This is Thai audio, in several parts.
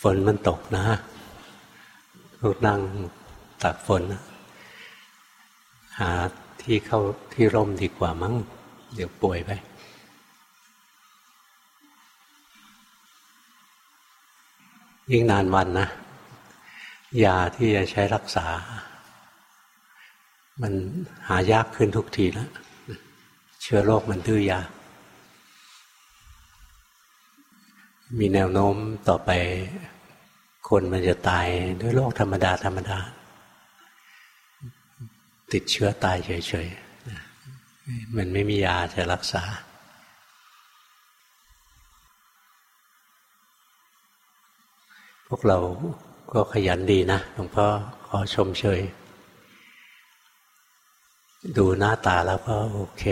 ฝนมันตกนะลูกนั่งตักฝน หาที่เข้าที่ร่มดีกว่ามั้ง เดี๋ยวป่วยไปยิ่งนานวันนะยาที่จะใช้รักษา มันหายากขึ้นทุกทีแล้วเชื้อโรคมันดื้อยา มีแนวโน้มต่อไป คนมันจะตายด้วยโรคธรรมดาธรรมดา ติดเชื้อตายเฉยๆมันไม่มียาจะรักษา พวกเราก็ขยันดีนะหลวงพ่อขอชมเชย ดูหน้าตาแล้วก็โอเค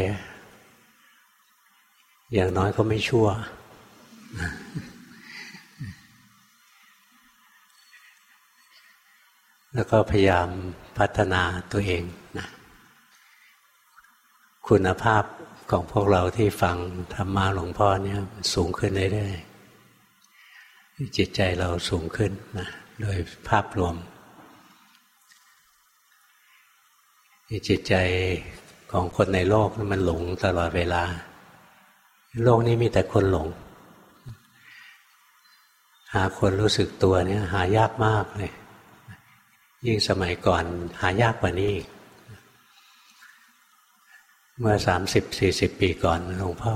อย่างน้อยก็ไม่ชั่ว แล้วก็พยายามพัฒนาตัวเองนะคุณภาพของพวกเราที่ฟังธรรมะหลวงพ่อเนี่ยสูงขึ้นเรื่อยๆจิตใจเราสูงขึ้นนะโดยภาพรวม จิตใจของคนในโลกมันหลงตลอดเวลา โลกนี้มีแต่คนหลง หาคนรู้สึกตัวเนี่ยหายากมากเลย ยิ่งสมัยก่อนหายากกว่านี้อีก เมื่อสามสิบสี่สิบปีก่อนหลวงพ่อ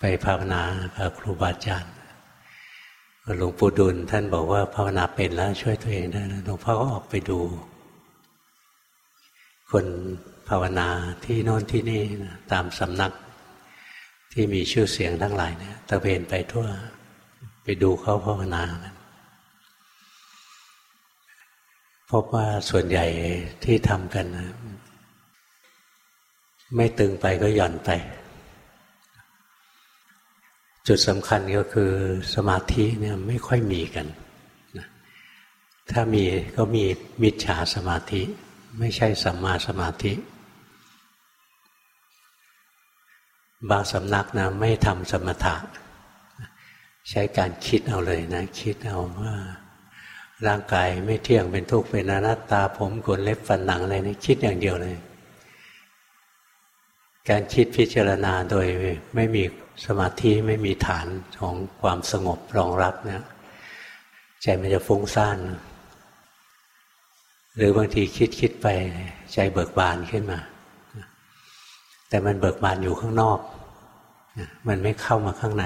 ไปภาวนากับครูบาอาจารย์หลวงปู่ดุลท่านบอกว่าภาวนาเป็นแล้วช่วยตัวเองได้หลวงพ่อก็ออกไปดู คนภาวนาที่โน่นที่นี่ตามสำนักที่มีชื่อเสียงทั้งหลายเนี่ยตะเวนไปทั่ว ไปดูเขาภาวนากัน พบว่าส่วนใหญ่ที่ทำกันนะไม่ตึงไปก็หย่อนไป จุดสำคัญก็คือสมาธิเนี่ยไม่ค่อยมีกันนะถ้ามีก็มีมิจฉาสมาธิ ไม่ใช่สัมมาสมาธิ บางสำนักนะไม่ทำสมถะ ใช้การคิดเอาเลยนะ คิดเอาว่า ร่างกายไม่เที่ยงเป็นทุกข์เป็นอนัตตาผมขนเล็บฟันหนังอะไรนี่คิดอย่างเดียวเลย การคิดพิจารณาโดยไม่มีสมาธิไม่มีฐานของความสงบรองรับเนี่ยใจมันจะฟุ้งซ่านหรือบางทีคิดคิดไปใจเบิกบานขึ้นมา แต่มันเบิกบานอยู่ข้างนอก มันไม่เข้ามาข้างใน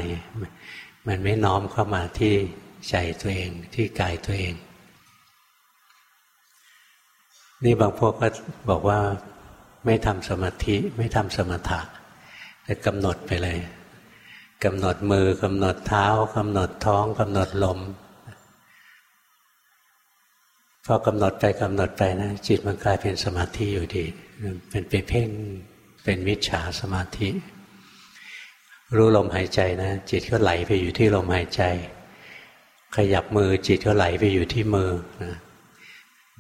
มันไม่น้อมเข้ามาที่ ใจตัวเองที่กายตัวเอง นี่บางพวกก็บอกว่าไม่ทำสมาธิไม่ทำสมถะแต่กำหนดไปเลยกำหนดมือกำหนดเท้ากำหนดท้องกำหนดลมพอกำหนดไปกำหนดไปนะ จิตมันกลายเป็นสมาธิอยู่ดีเป็นไปเพ่งเป็นมิจฉาสมาธิ รู้ลมหายใจนะ จิตก็ไหลไปอยู่ที่ลมหายใจ ขยับมือจิตก็ไหลไปอยู่ที่มือนะ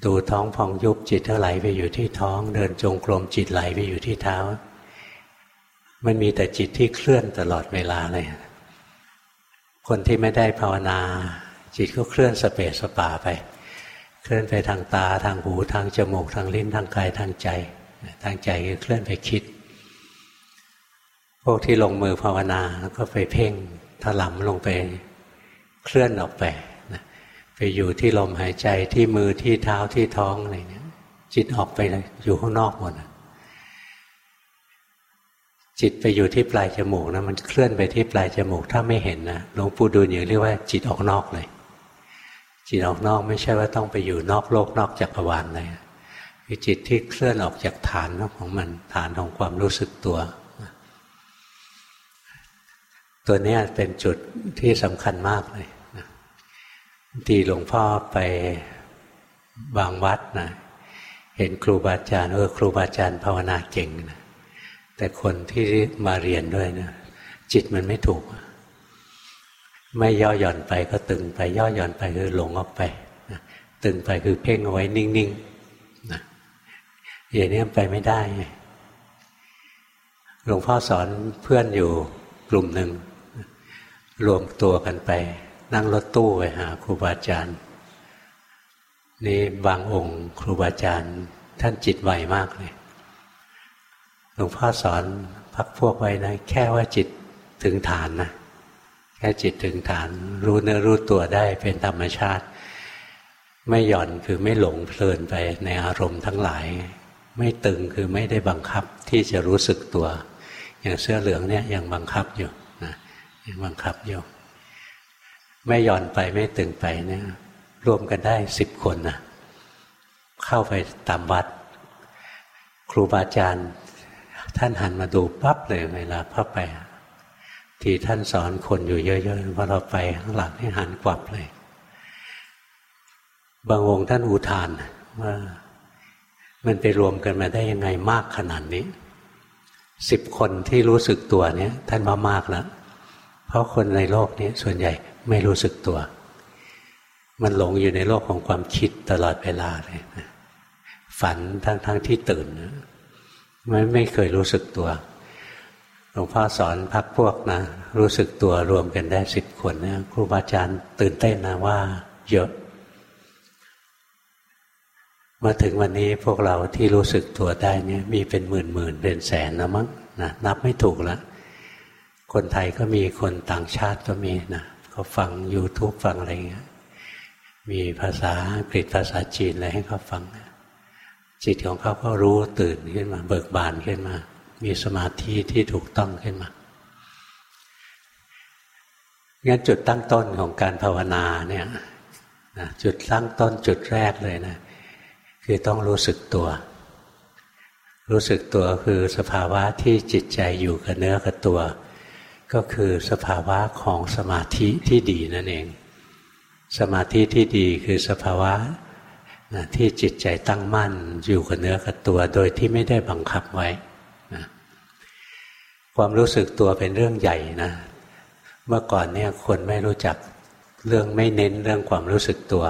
ดูท้องพองยุบจิตก็ไหลไปอยู่ที่ท้อง เดินจงกรมจิตไหลไปอยู่ที่เท้า มันมีแต่จิตที่เคลื่อนตลอดเวลาเลย คนที่ไม่ได้ภาวนา จิตก็เคลื่อนสเปสสปาไป เคลื่อนไปทางตาทางหูทางจมูกทางลิ้นทางกายทางใจ ทางใจก็เคลื่อนไปคิด พวกที่ลงมือภาวนาแล้วก็ไปเพ่งถลำลงไป เคลื่อนออกไปนะไปอยู่ที่ลมหายใจที่มือที่เท้าที่ท้องอะไรเนี่ยจิตออกไปอยู่ข้างนอกหมดจิตไปอยู่ที่ปลายจมูกนะมันเคลื่อนไปที่ปลายจมูกถ้าไม่เห็นนะหลวงปู่ดูลอย่างเรียกว่าจิตออกนอกเลย จิตออกนอกไม่ใช่ว่าต้องไปอยู่นอกโลกนอกจักรวาลเลยคือจิตที่เคลื่อนออกจากฐานของมันฐานของความรู้สึกตัว ตัวนี้เป็นจุดที่สำคัญมากเลย ทีหลวงพ่อไปบางวัดนะเห็นครูบาอาจารย์เออครูบาอาจารย์ภาวนาเก่งนะแต่คนที่มาเรียนด้วยนะจิตมันไม่ถูก ไม่ย่อหย่อนไปก็ตึงไปย่อหย่อนไปคือหลงออกไปนะตึงไปคือเพ่งเอาไว้นิ่งๆนะอย่างนี้ไปไม่ได้หลวงพ่อสอนเพื่อนอยู่กลุ่มหนึ่งรวมตัวกันไป นั่งรถตู้ไปหาครูบาอาจารย์นี่บางองค์ครูบาอาจารย์ ท่านจิตไวมากเลยหลวงพ่อสอนพักพวกไว้นะแค่ว่าจิตถึงฐานนะแค่จิตถึงฐาน รู้เนื้อรู้ตัวได้เป็นธรรมชาติ ไม่หย่อนคือไม่หลงเพลินไปในอารมณ์ทั้งหลาย ไม่ตึงคือไม่ได้บังคับที่จะรู้สึกตัว อย่างเสื้อเหลืองเนี่ยยังบังคับอยู่นะยังบังคับอยู่ ไม่หย่อนไปไม่ตึงไปเนี่ยรวมกันได้สิบคนนะเข้าไปตามวัด ครูบาอาจารย์ ท่านหันมาดูปั๊บเลยเวลาเข้าไปที่ท่านสอนคนอยู่เยอะๆพอเราไปข้างหลังให้หันกวับเลย บางองค์ท่านอุทานว่ามันไปรวมกันมาได้ยังไงมากขนาดนี้สิบคนที่รู้สึกตัวเนี้ยท่านมามากแล้วเพราะคนในโลกนี้ส่วนใหญ่ ไม่รู้สึกตัว มันหลงอยู่ในโลกของความคิดตลอดเวลาเลยนะฝันทั้งๆทที่ตื่นไม่ไม่เคยรู้สึกตัวหลวงพ่อสอนพักพวกนะ รู้สึกตัวรวมกันได้สิบคนนะครูบาอาจารย์ตื่นเต้นนะว่า เยอะ มาถึงวันนี้พวกเราที่รู้สึกตัวได้เนี่ย มีเป็นหมื่นหมื่นเป็นแสนนะมั้งนะนับไม่ถูกล้วคนไทยก็มีคนต่างชาติก็มีนะ เขาฟัง YouTube ฟังอะไรเงี้ยมีภาษาอังกฤษภาษาจีนอะไรให้เขาฟัง จิตของเขาก็รู้ตื่นขึ้นมา เบิกบานขึ้นมา มีสมาธิที่ถูกต้องขึ้นมางั้นจุดตั้งต้นของการภาวนาเนี่ยจุดตั้งต้นจุดแรกเลยนะ คือต้องรู้สึกตัว รู้สึกตัวคือสภาวะที่จิตใจอยู่กับเนื้อกับตัว ก็คือสภาวะของสมาธิที่ดีนั่นเอง สมาธิที่ดีคือสภาวะนะที่จิตใจตั้งมั่นอยู่กับเนื้อกับตัวโดยที่ไม่ได้บังคับไว้นะความรู้สึกตัวเป็นเรื่องใหญ่นะ เมื่อก่อนเนี่ยคนไม่รู้จักเรื่องไม่เน้นเรื่องความรู้สึกตัว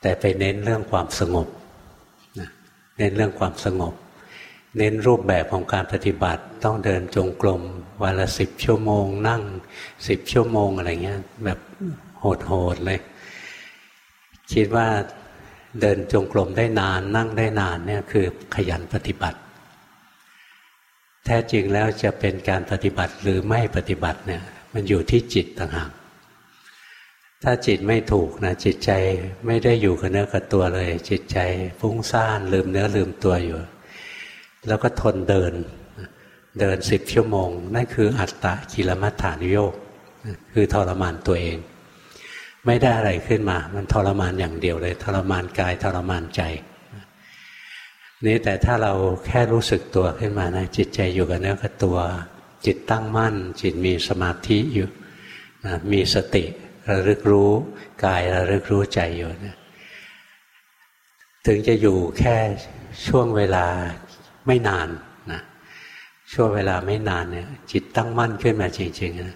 แต่ไปเน้นเรื่องความสงบนะเน้นเรื่องความสงบ เน้นรูปแบบของการปฏิบัติต้องเดินจงกรมวันละสิบชั่วโมง นั่งสิบชั่วโมงอะไรเงี้ยแบบโหดๆเลย คิดว่าเดินจงกรมได้นาน นั่งได้นานเนี่ยคือขยันปฏิบัติ แท้จริงแล้วจะเป็นการปฏิบัติหรือไม่ปฏิบัติเนี่ยมันอยู่ที่จิตต่างหากถ้าจิตไม่ถูกนะจิตใจไม่ได้อยู่กับเนื้อกับตัวเลย จิตใจฟุ้งซ่านลืมเนื้อลืมตัวอยู่ แล้วก็ทนเดิน เดินสิบชั่วโมง นั่นคืออัตตะกิลมัฏฐานโยกคือทรมานตัวเอง ไม่ได้อะไรขึ้นมา มันทรมานอย่างเดียวเลย ทรมานกายทรมานใจ นี่แต่ถ้าเราแค่รู้สึกตัวขึ้นมานะ จิตใจอยู่กับเนื้อกับตัว จิตตั้งมั่น จิตมีสมาธิอยู่นะมีสติระลึกรู้กายระลึกรู้ใจอยู่นะถึงจะอยู่แค่ช่วงเวลา ไม่นานนะช่วงเวลาไม่นานเนี่ยจิตตั้งมั่นขึ้นมาจริงๆนะ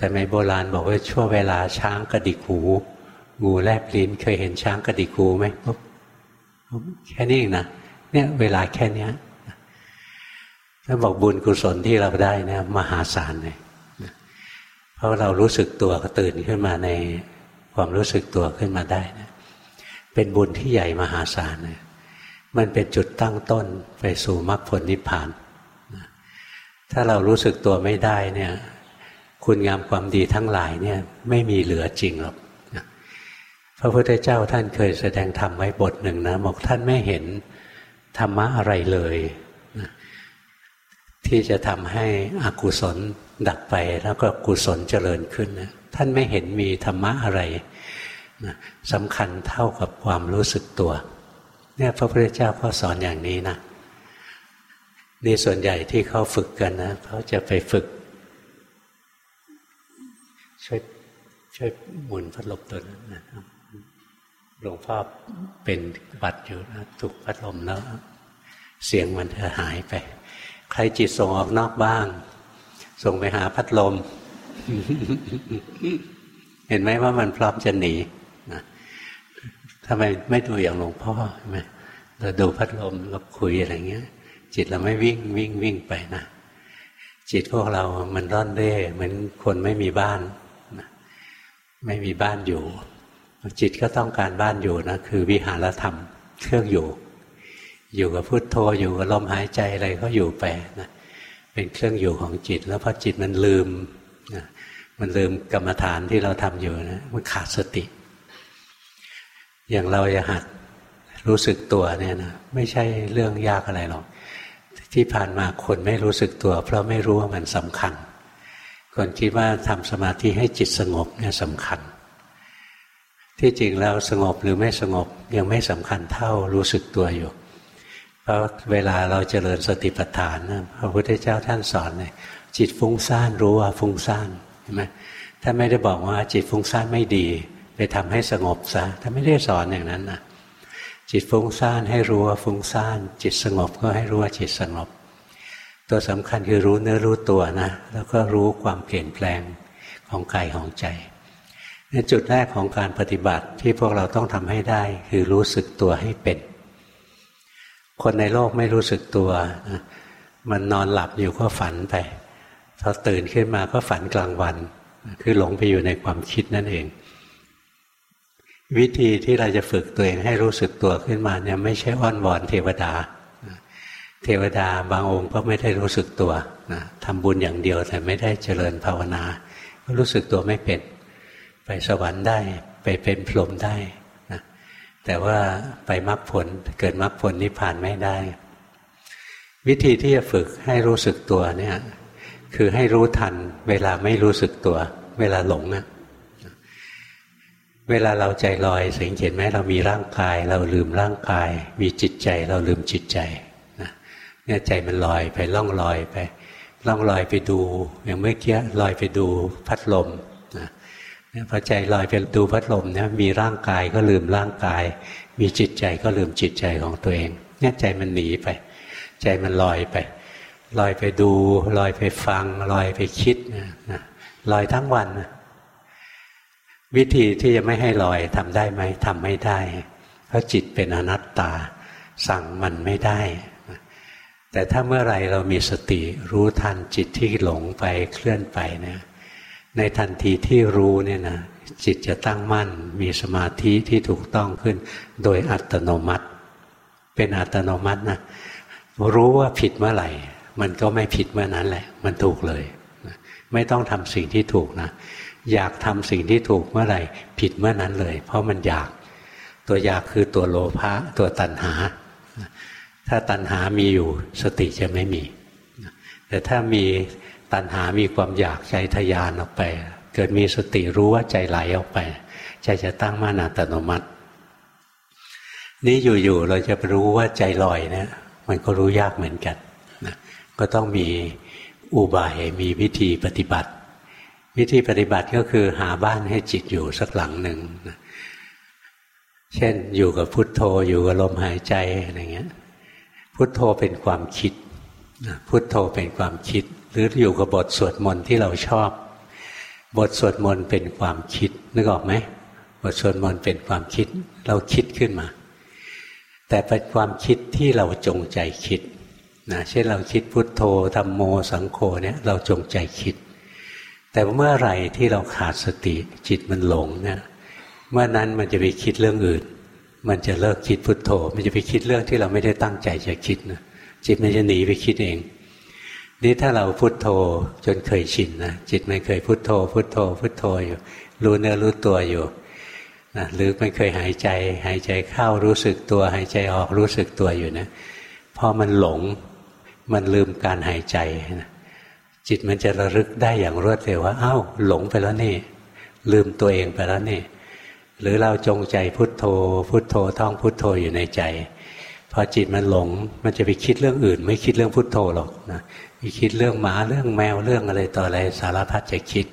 สมัยโบราณบอกว่าช่วงเวลาช้างกระดิกหูงูแลบลิ้นเคยเห็นช้างกระดิกหูไหมปุ๊บแค่นี้เองนะเนี่ยเวลาแค่นี้ถ้าบอกบุญกุศลที่เราได้นะมหาศาลเลยเพราะเรารู้สึกตัวก็ตื่นขึ้นมาในความรู้สึกตัวขึ้นมาได้นะเป็นบุญที่ใหญ่มหาศาลเลย มันเป็นจุดตั้งต้นไปสู่มรรคผลนิพพาน ถ้าเรารู้สึกตัวไม่ได้เนี่ย คุณงามความดีทั้งหลายเนี่ยไม่มีเหลือจริงหรอกพระพุทธเจ้าท่านเคยแสดงธรรมไว้บทหนึ่งนะบอกท่านไม่เห็นธรรมะอะไรเลยนะที่จะทำให้อกุศลดับไปแล้วก็กุศลเจริญขึ้นนะท่านไม่เห็นมีธรรมะอะไรนะสำคัญเท่ากับความรู้สึกตัว เนี่ยพระพุทธเจ้าก็สอนอย่างนี้นะนี่ส่วนใหญ่ที่เขาฝึกกันนะเขาจะไปฝึก ช่วยช่วยหมุนพัดลมตัวนั้นนะหลวงพ่อเป็นบัดอยู่นะถูกพัดลมแล้ว เสียงมันจะหายไป ใครจิตส่งออกนอกบ้าง ส่งไปหาพัดลม เห็นไหมว่ามันพร้อมจะหนี ทำไมไม่ดูอย่างหลวงพ่อใช่ไหมเราดูพัดลมเราคุยอะไรเงี้ย จิตเราไม่วิ่งวิ่งวิ่งไปนะจิตพวกเรามันร่อนเร่เหมือนคนไม่มีบ้านไม่มีบ้านอยู่ จิตก็ต้องการบ้านอยู่นะคือวิหารธรรมเครื่องอยู่ อยู่กับพุทโธอยู่กับลมหายใจอะไรก็อยู่ไปนะเป็นเครื่องอยู่ของจิต แล้วพอจิตมันลืมนะมันลืมกรรมฐานที่เราทำอยู่นะมันขาดสติ อย่างเราจะหัดรู้สึกตัวเนี่ยนะไม่ใช่เรื่องยากอะไรหรอกที่ผ่านมาคนไม่รู้สึกตัว เพราะไม่รู้ว่ามันสำคัญ คนคิดว่าทำสมาธิให้จิตสงบเนี่ยสำคัญ ที่จริงแล้วสงบหรือไม่สงบยังไม่สำคัญเท่ารู้สึกตัวอยู่ เพราะเวลาเราเจริญสติปัฏฐานนะพระพุทธเจ้าท่านสอนเลยจิตฟุ้งซ่านรู้ว่าฟุ้งซ่านเห็นไหมถ้านไม่ได้บอกว่าจิตฟุ้งซ่านไม่ดี ไปทำให้สงบซะถ้าไม่ได้สอนอย่างนั้นนะจิตฟุ้งซ่านให้รู้ว่าฟุ้งซ่าน จิตสงบก็ให้รู้ว่าจิตสงบ ตัวสำคัญคือรู้เนื้อรู้ตัวนะ แล้วก็รู้ความเปลี่ยนแปลงของกายของใจในจุดแรกของการปฏิบัติที่พวกเราต้องทำให้ได้ คือรู้สึกตัวให้เป็น คนในโลกไม่รู้สึกตัว มันนอนหลับอยู่ก็ฝันไปพอตื่นขึ้นมาก็ฝันกลางวัน คือหลงไปอยู่ในความคิดนั่นเอง วิธีที่เราจะฝึกตัวเองให้รู้สึกตัวขึ้นมาเนี่ยไม่ใช่อ้อนวอนเทวดา เทวดาบางองค์ก็ไม่ได้รู้สึกตัวนะทำบุญอย่างเดียวแต่ไม่ได้เจริญภาวนา ก็รู้สึกตัวไม่เป็น ไปสวรรค์ได้ไปเป็นพรหมได้นะแต่ว่าไปมรรคผลเกิดมรรคผลนิพพานไม่ได้ วิธีที่จะฝึกให้รู้สึกตัวเนี่ยคือให้รู้ทันเวลาไม่รู้สึกตัว เวลาหลงนะ เวลาเราใจลอยสังเกตไหมเรามีร่างกาย เราลืมร่างกาย มีจิตใจเราลืมจิตใจนะเนี่ยใจมันลอยไปล่องลอยไป ล่องลอยไปดูอย่างเมื่อกี้ลอยไปดูพัดลมนะพอใจลอยไปดูพัดลมเนี่ยมีร่างกายก็ลืมร่างกาย มีจิตใจก็ลืมจิตใจของตัวเอง เนี่ยใจมันหนีไป ใจมันลอยไปลอยไปดูลอยไปฟังลอยไปคิดนะลอยทั้งวันนะ วิธีที่จะไม่ให้ลอยทำได้ไหมทำไม่ได้ เพราะจิตเป็นอนัตตา สั่งมันไม่ได้ แต่ถ้าเมื่อไรเรามีสติรู้ทันจิตที่หลงไปเคลื่อนไปเนี่ยในทันทีที่รู้เนี่ยนะจิตจะตั้งมั่น มีสมาธิที่ถูกต้องขึ้น โดยอัตโนมัติ เป็นอัตโนมัตินะรู้ว่าผิดเมื่อไหร่ มันก็ไม่ผิดเมื่อนั้นแหละ มันถูกเลย ไม่ต้องทำสิ่งที่ถูกนะ อยากทำสิ่งที่ถูกเมื่อไหร่ ผิดเมื่อนั้นเลย เพราะมันอยาก ตัวอยากคือตัวโลภะตัวตัณหา ถ้าตัณหามีอยู่สติจะไม่มี แต่ถ้ามีตัณหามีความอยากใจทยานออกไป เกิดมีสติรู้ว่าใจไหลออกไป ใจจะตั้งมั่นอัตโนมัติ นี่อยู่ๆเราจะรู้ว่าใจลอยเนี่ยมันก็รู้ยากเหมือนกันนะก็ต้องมีอุบายมีวิธีปฏิบัติ วิธีปฏิบัติก็คือหาบ้านให้จิตอยู่สักหลังหนึ่งเช่นอยู่กับพุทโธอยู่กับลมหายใจอะไรเงี้ย พุทโธเป็นความคิดพุทโธเป็นความคิด หรืออยู่กับบทสวดมนต์ที่เราชอบ บทสวดมนต์เป็นความคิดนึกออกไหมบทสวดมนต์เป็นความคิด เราคิดขึ้นมา แต่เป็นความคิดที่เราจงใจคิดนะเช่นเราคิดพุทโธธรรมโมสังโฆเนี่ยเราจงใจคิด แต่เมื่อไรที่เราขาดสติจิตมันหลงเนี่ยเมื่อนั้นมันจะไปคิดเรื่องอื่น มันจะเลิกคิดพุทโธ มันจะไปคิดเรื่องที่เราไม่ได้ตั้งใจจะคิดนะจิตมันจะหนีไปคิดเอง นี่ถ้าเราพุทโธจนเคยชินนะจิตมันเคยพุทโธ พุทโธ พุทโธอยู่ รู้เนื้อรู้ตัวอยู่นะหรือมันเคยหายใจ หายใจเข้ารู้สึกตัว หายใจออกรู้สึกตัวอยู่นะพอมันหลงมันลืมการหายใจนะ จิตมันจะระลึกได้อย่างรวดเร็วว่าอ้าวหลงไปแล้วนี่ ลืมตัวเองไปแล้วนี่ หรือเราจงใจพุทโธ พุทโธท่องพุทโธอยู่ในใจ พอจิตมันหลงมันจะไปคิดเรื่องอื่น ไม่คิดเรื่องพุทโธหรอกนะไปคิดเรื่องหมาเรื่องแมวเรื่องอะไรต่ออะไรสารพัดจะคิด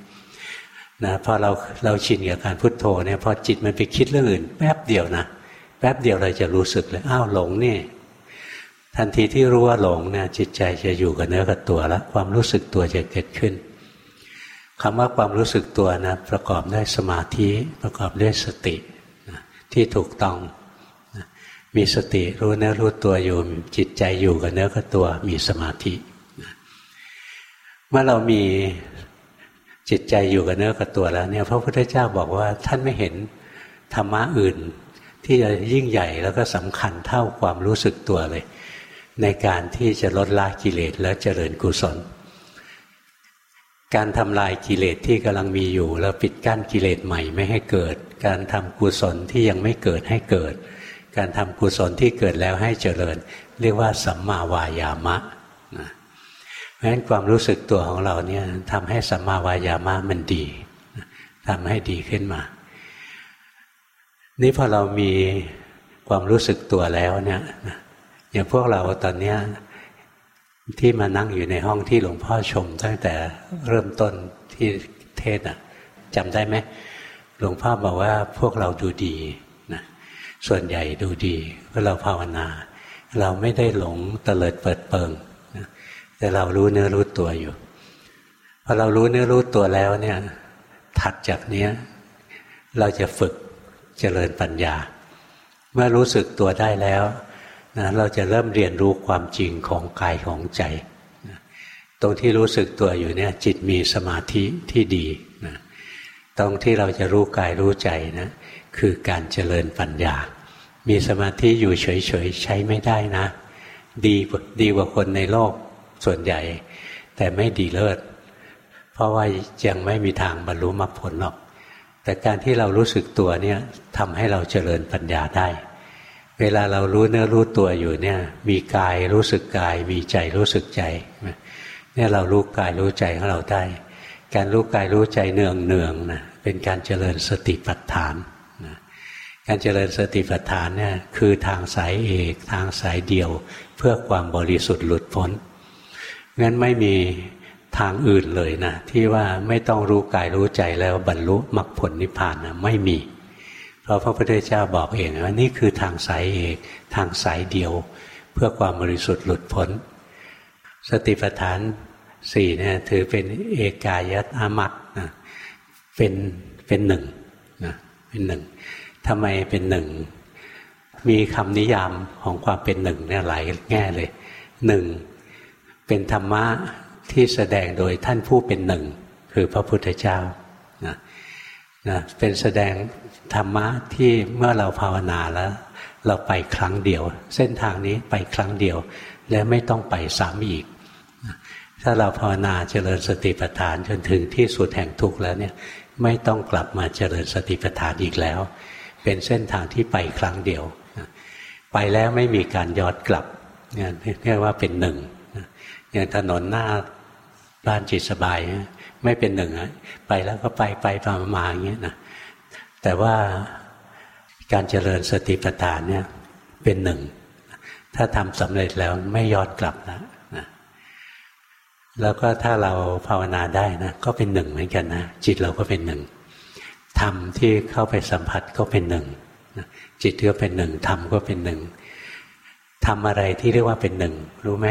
นะพอเราเราชินกับการพุทโธเนี่ยพอจิตมันไปคิดเรื่องอื่น แป๊บเดียวนะแป๊บเดียวเราจะรู้สึกเลยอ้าวหลงนี่ ทันทีที่รู้ว่าหลงเนี่ยจิตใจจะอยู่กับเนื้อกับตัวแล้วความรู้สึกตัวจะเกิดขึ้นคำว่าความรู้สึกตัวนะประกอบด้วยสมาธิประกอบด้วยสตินะที่ถูกต้องนะมีสติรู้เนื้อรู้ตัวอยู่ จิตใจอยู่กับเนื้อกับตัวมีสมาธินะเมื่อเรามีจิตใจอยู่กับเนื้อกับตัวแล้วเนี่ยพระพุทธเจ้าบอกว่าท่านไม่เห็นธรรมะอื่น ที่จะยิ่งใหญ่แล้วก็สำคัญเท่าความรู้สึกตัวเลย ในการที่จะลดละกิเลสและเจริญกุศล การทำลายกิเลสที่กำลังมีอยู่ แล้วปิดกั้นกิเลสใหม่ไม่ให้เกิด การทำกุศลที่ยังไม่เกิดให้เกิด การทำกุศลที่เกิดแล้วให้เจริญ เรียกว่าสัมมาวายามะนะราะฉะนั้นความรู้สึกตัวของเราเนี่ยทำให้สัมมาวายามะมันดีทำให้ดีขึ้นมา นี่พอเรามีความรู้สึกตัวแล้วเนี่ย อย่างพวกเราตอนนี้ที่มานั่งอยู่ในห้องที่หลวงพ่อชม ตั้งแต่เริ่มต้นที่เทศอะจำได้ไหมหลวงพ่อบอกว่าพวกเราดูดีนะส่วนใหญ่ดูดีเพราะเราภาวนา เราไม่ได้หลงเตลิดเปิดเปิงแต่เรารู้เนื้อรู้ตัวอยู่พอเรารู้เนื้อรู้ตัวแล้วเนี่ยถัดจากเนี้ยเราจะฝึกเจริญปัญญา เมื่อรู้สึกตัวได้แล้ว นะเราจะเริ่มเรียนรู้ความจริงของกายของใจนะตรงที่รู้สึกตัวอยู่เนี่ยจิตมีสมาธิที่ดีนะตรงที่เราจะรู้กายรู้ใจนะคือการเจริญปัญญา มีสมาธิอยู่เฉยๆใช้ไม่ได้นะ ดีดีกว่าคนในโลกส่วนใหญ่ แต่ไม่ดีเลิศ เพราะว่ายังไม่มีทางบรรลุมรรคผลหรอก แต่การที่เรารู้สึกตัวเนี่ยทำให้เราเจริญปัญญาได้ เวลาเรารู้เนื้อรู้ตัวอยู่เนี่ย มีกายรู้สึกกาย มีใจรู้สึกใจเนี่ยเรารู้กายรู้ใจของเราได้ การรู้กายรู้ใจเนืองเนืองนะเป็นการเจริญสติปัฏฐานนะการเจริญสติปัฏฐานเนี่ยคือทางสายเอกทางสายเดียว เพื่อความบริสุทธิ์หลุดพ้นงั้นไม่มีทางอื่นเลยนะที่ว่าไม่ต้องรู้กายรู้ใจแล้วบรรลุมรรคผลนิพพานนะไม่มี เพราะพระพุทธเจ้าบอกเองว่านี่คือทางสายเอกทางสายเดียว เพื่อความบริสุทธิ์หลุดพ้น สติปัฏฐานสี่เนี่ยถือเป็นเอกายตอามัตนะเป็นเป็นหนึ่งนะเป็นหนึ่งทำไมเป็นหนึ่ง มีคำนิยามของความเป็นหนึ่งเนี่ยหลายแง่เลยหนึ่งเป็นธรรมะที่แสดงโดยท่านผู้เป็นหนึ่ง คือพระพุทธเจ้านะนะเป็นแสดง ธรรมะที่เมื่อเราภาวนาแล้ว เราไปครั้งเดียว เส้นทางนี้ไปครั้งเดียว และไม่ต้องไปซ้ำอีก ถ้าเราภาวนาเจริญสติปัฏฐานจนถึงที่สุดแห่งทุกข์แล้วเนี่ยไม่ต้องกลับมาเจริญสติปัฏฐานอีกแล้ว เป็นเส้นทางที่ไปครั้งเดียว ไปแล้วไม่มีการย้อนกลับเนี่ยเรียกว่าเป็นหนึ่งอย่างถนนหน้าบ้านจิตสบาย ไม่เป็นหนึ่งไปแล้วก็ไปไปมามาอย่างเงี้ยนะ แต่ว่าการเจริญสติปัฏฐานเนี่ยเป็นหนึ่ง ถ้าทำสำเร็จแล้วไม่ย้อนกลับนะแล้วก็ถ้าเราภาวนาได้นะก็เป็นหนึ่งเหมือนกันนะจิตเราก็เป็นหนึ่งธรรมที่เข้าไปสัมผัสก็เป็นหนึ่งจิตก็เป็นหนึ่งธรรมก็เป็นหนึ่งทำอะไรที่เรียกว่าเป็นหนึ่งรู้ไหม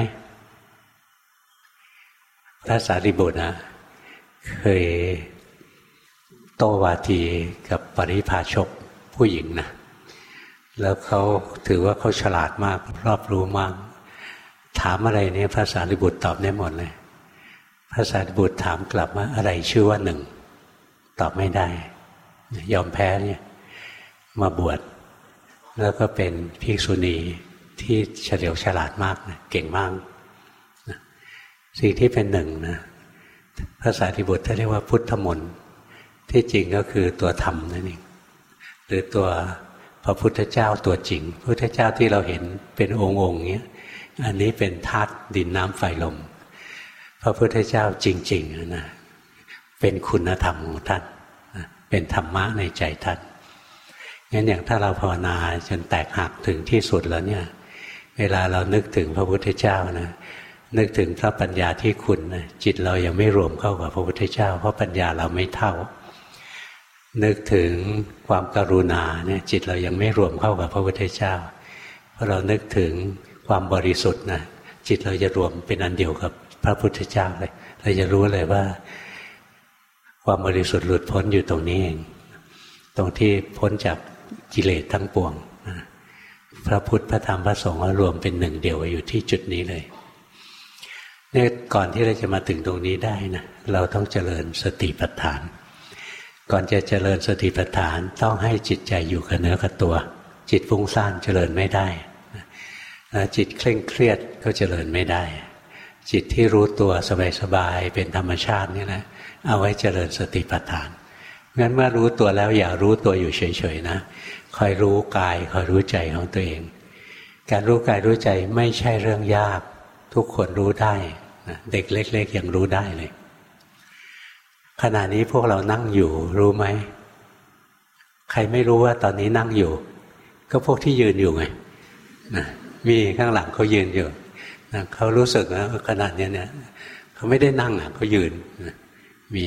พระสารีบุตรนะเคย โตวาทีกับปริพาชกผู้หญิงนะแล้วเขาถือว่าเขาฉลาดมากรอบรู้มาก ถามอะไรเนี่ยพระสารีบุตรตอบได้หมดเลยพระสารีบุตรถามกลับว่าอะไรชื่อว่าหนึ่ง ตอบไม่ได้ ยอมแพ้เนี่ยมาบวชแล้วก็เป็นภิกษุณีที่เฉลียวฉลาดมากนะเก่งมากสิ่งที่เป็นหนึ่งนะภาษาธิบุตรท่านเรียกว่าพุทธมนต์ ที่จริงก็คือตัวธรรมนั่นเองหรือตัวพระพุทธเจ้าตัวจริง พุทธเจ้าที่เราเห็นเป็นองค์องค์เนี้ยอันนี้เป็นธาตุดินน้ำไฟลม พระพุทธเจ้าจริงๆนะเป็นคุณธรรมของท่านเป็นธรรมะในใจท่านงั้นอย่างถ้าเราภาวนาจนแตกหักถึงที่สุดแล้วเนี่ย เวลาเรานึกถึงพระพุทธเจ้านะนึกถึงพระปัญญาที่คุณจิตเรายังไม่รวมเข้ากับพระพุทธเจ้า เพราะปัญญาเราไม่เท่า นึกถึงความกรุณาเนี่ยจิตเรายังไม่รวมเข้ากับพระพุทธเจ้าพอเรานึกถึงความบริสุทธิ์นะจิตเราจะรวมเป็นอันเดียวกับพระพุทธเจ้าเลย เราจะรู้เลยว่า ความบริสุทธิ์หลุดพ้นอยู่ตรงนี้เอง ตรงที่พ้นจากกิเลสทั้งปวงพระพุทธพระธรรมพระสงฆ์รวมเป็นหนึ่งเดียวอยู่ที่จุดนี้เลยเนี่ยก่อนที่เราจะมาถึงตรงนี้ได้นะเราต้องเจริญสติปัฏฐาน ก่อนจะเจริญสติปัฏฐานต้องให้จิตใจอยู่กับเนื้อกับตัว จิตฟุ้งซ่านเจริญไม่ได้จิตเคร่งเครียดก็เจริญไม่ได้ จิตที่รู้ตัวสบายๆเป็นธรรมชาตินี่นะเอาไว้เจริญสติปัฏฐานงั้นเมื่อรู้ตัวแล้วอย่ารู้ตัวอยู่เฉยๆนะคอยรู้กายคอยรู้ใจของตัวเอง การรู้กายรู้ใจไม่ใช่เรื่องยาก ทุกคนรู้ได้เด็กเล็ก ๆ ยังรู้ได้เลย ขณะนี้พวกเรานั่งอยู่รู้ไหม ใครไม่รู้ว่าตอนนี้นั่งอยู่ ก็พวกที่ยืนอยู่ไงนะมีข้างหลังเขายืนอยู่นะเขารู้สึกนะขนาดนี้เนี่ยเขาไม่ได้นั่งอะเขายืนนะมี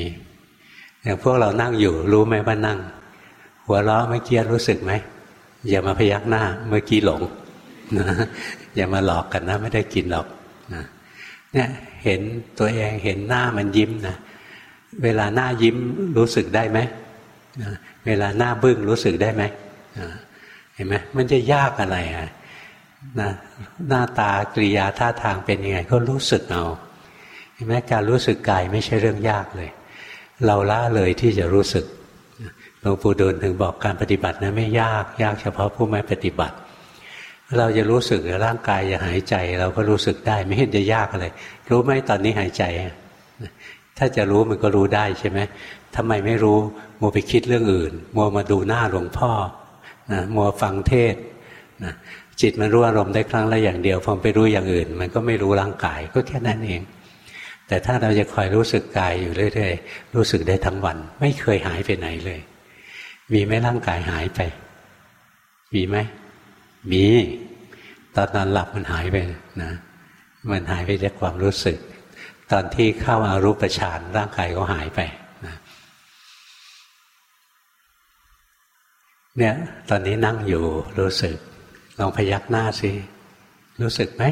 อย่างพวกเรานั่งอยู่ รู้ไหมว่านั่ง หัวเราะเมื่อกี้รู้สึกไหมอย่ามาพยักหน้าเมื่อกี้หลงนะอย่ามาหลอกกันนะ ไม่ได้กินหรอกนะเนี่ยเห็นตัวเองเห็นหน้ามันยิ้มนะ เวลาหน้ายิ้มรู้สึกได้ไหมเวลาหน้าบึ้งรู้สึกได้ไหมเห็นไหมมันจะยากอะไรอะนะหน้าตากริยาท่าทางเป็นยังไง ก็รู้สึกเอาเห็นไหมการรู้สึกกายไม่ใช่เรื่องยากเลย เราละเลยที่จะรู้สึกหลวงปู่ดูลถึงบอกการปฏิบัตินะไม่ยากยากเฉพาะผู้ไม่ปฏิบัติ เราจะรู้สึกร่างกายจะหายใจ เราก็รู้สึกได้ ไม่เห็นจะยากอะไรรู้ไหมตอนนี้หายใจ ถ้าจะรู้มันก็รู้ได้ใช่ไหมทำไมไม่รู้มัวไปคิดเรื่องอื่น มัวมาดูหน้าหลวงพ่อนะมัวฟังเทศนะจิตมันรู้อารมณ์ได้ครั้งละอย่างเดียวพอไปรู้อย่างอื่น มันก็ไม่รู้ร่างกายก็แค่นั้นเอง แต่ถ้าเราจะคอยรู้สึกกายอยู่เรื่อยๆรู้สึกได้ทั้งวัน ไม่เคยหายไปไหนเลย มีไหมร่างกายหายไป มีไหมมีตอนนอนหลับมันหายไปนะ มันหายไปจากความรู้สึก ตอนที่เข้าอารูปฌานร่างกายก็หายไปนะเนี่ยตอนนี้นั่งอยู่รู้สึก ลองพยักหน้าสิรู้สึกไหม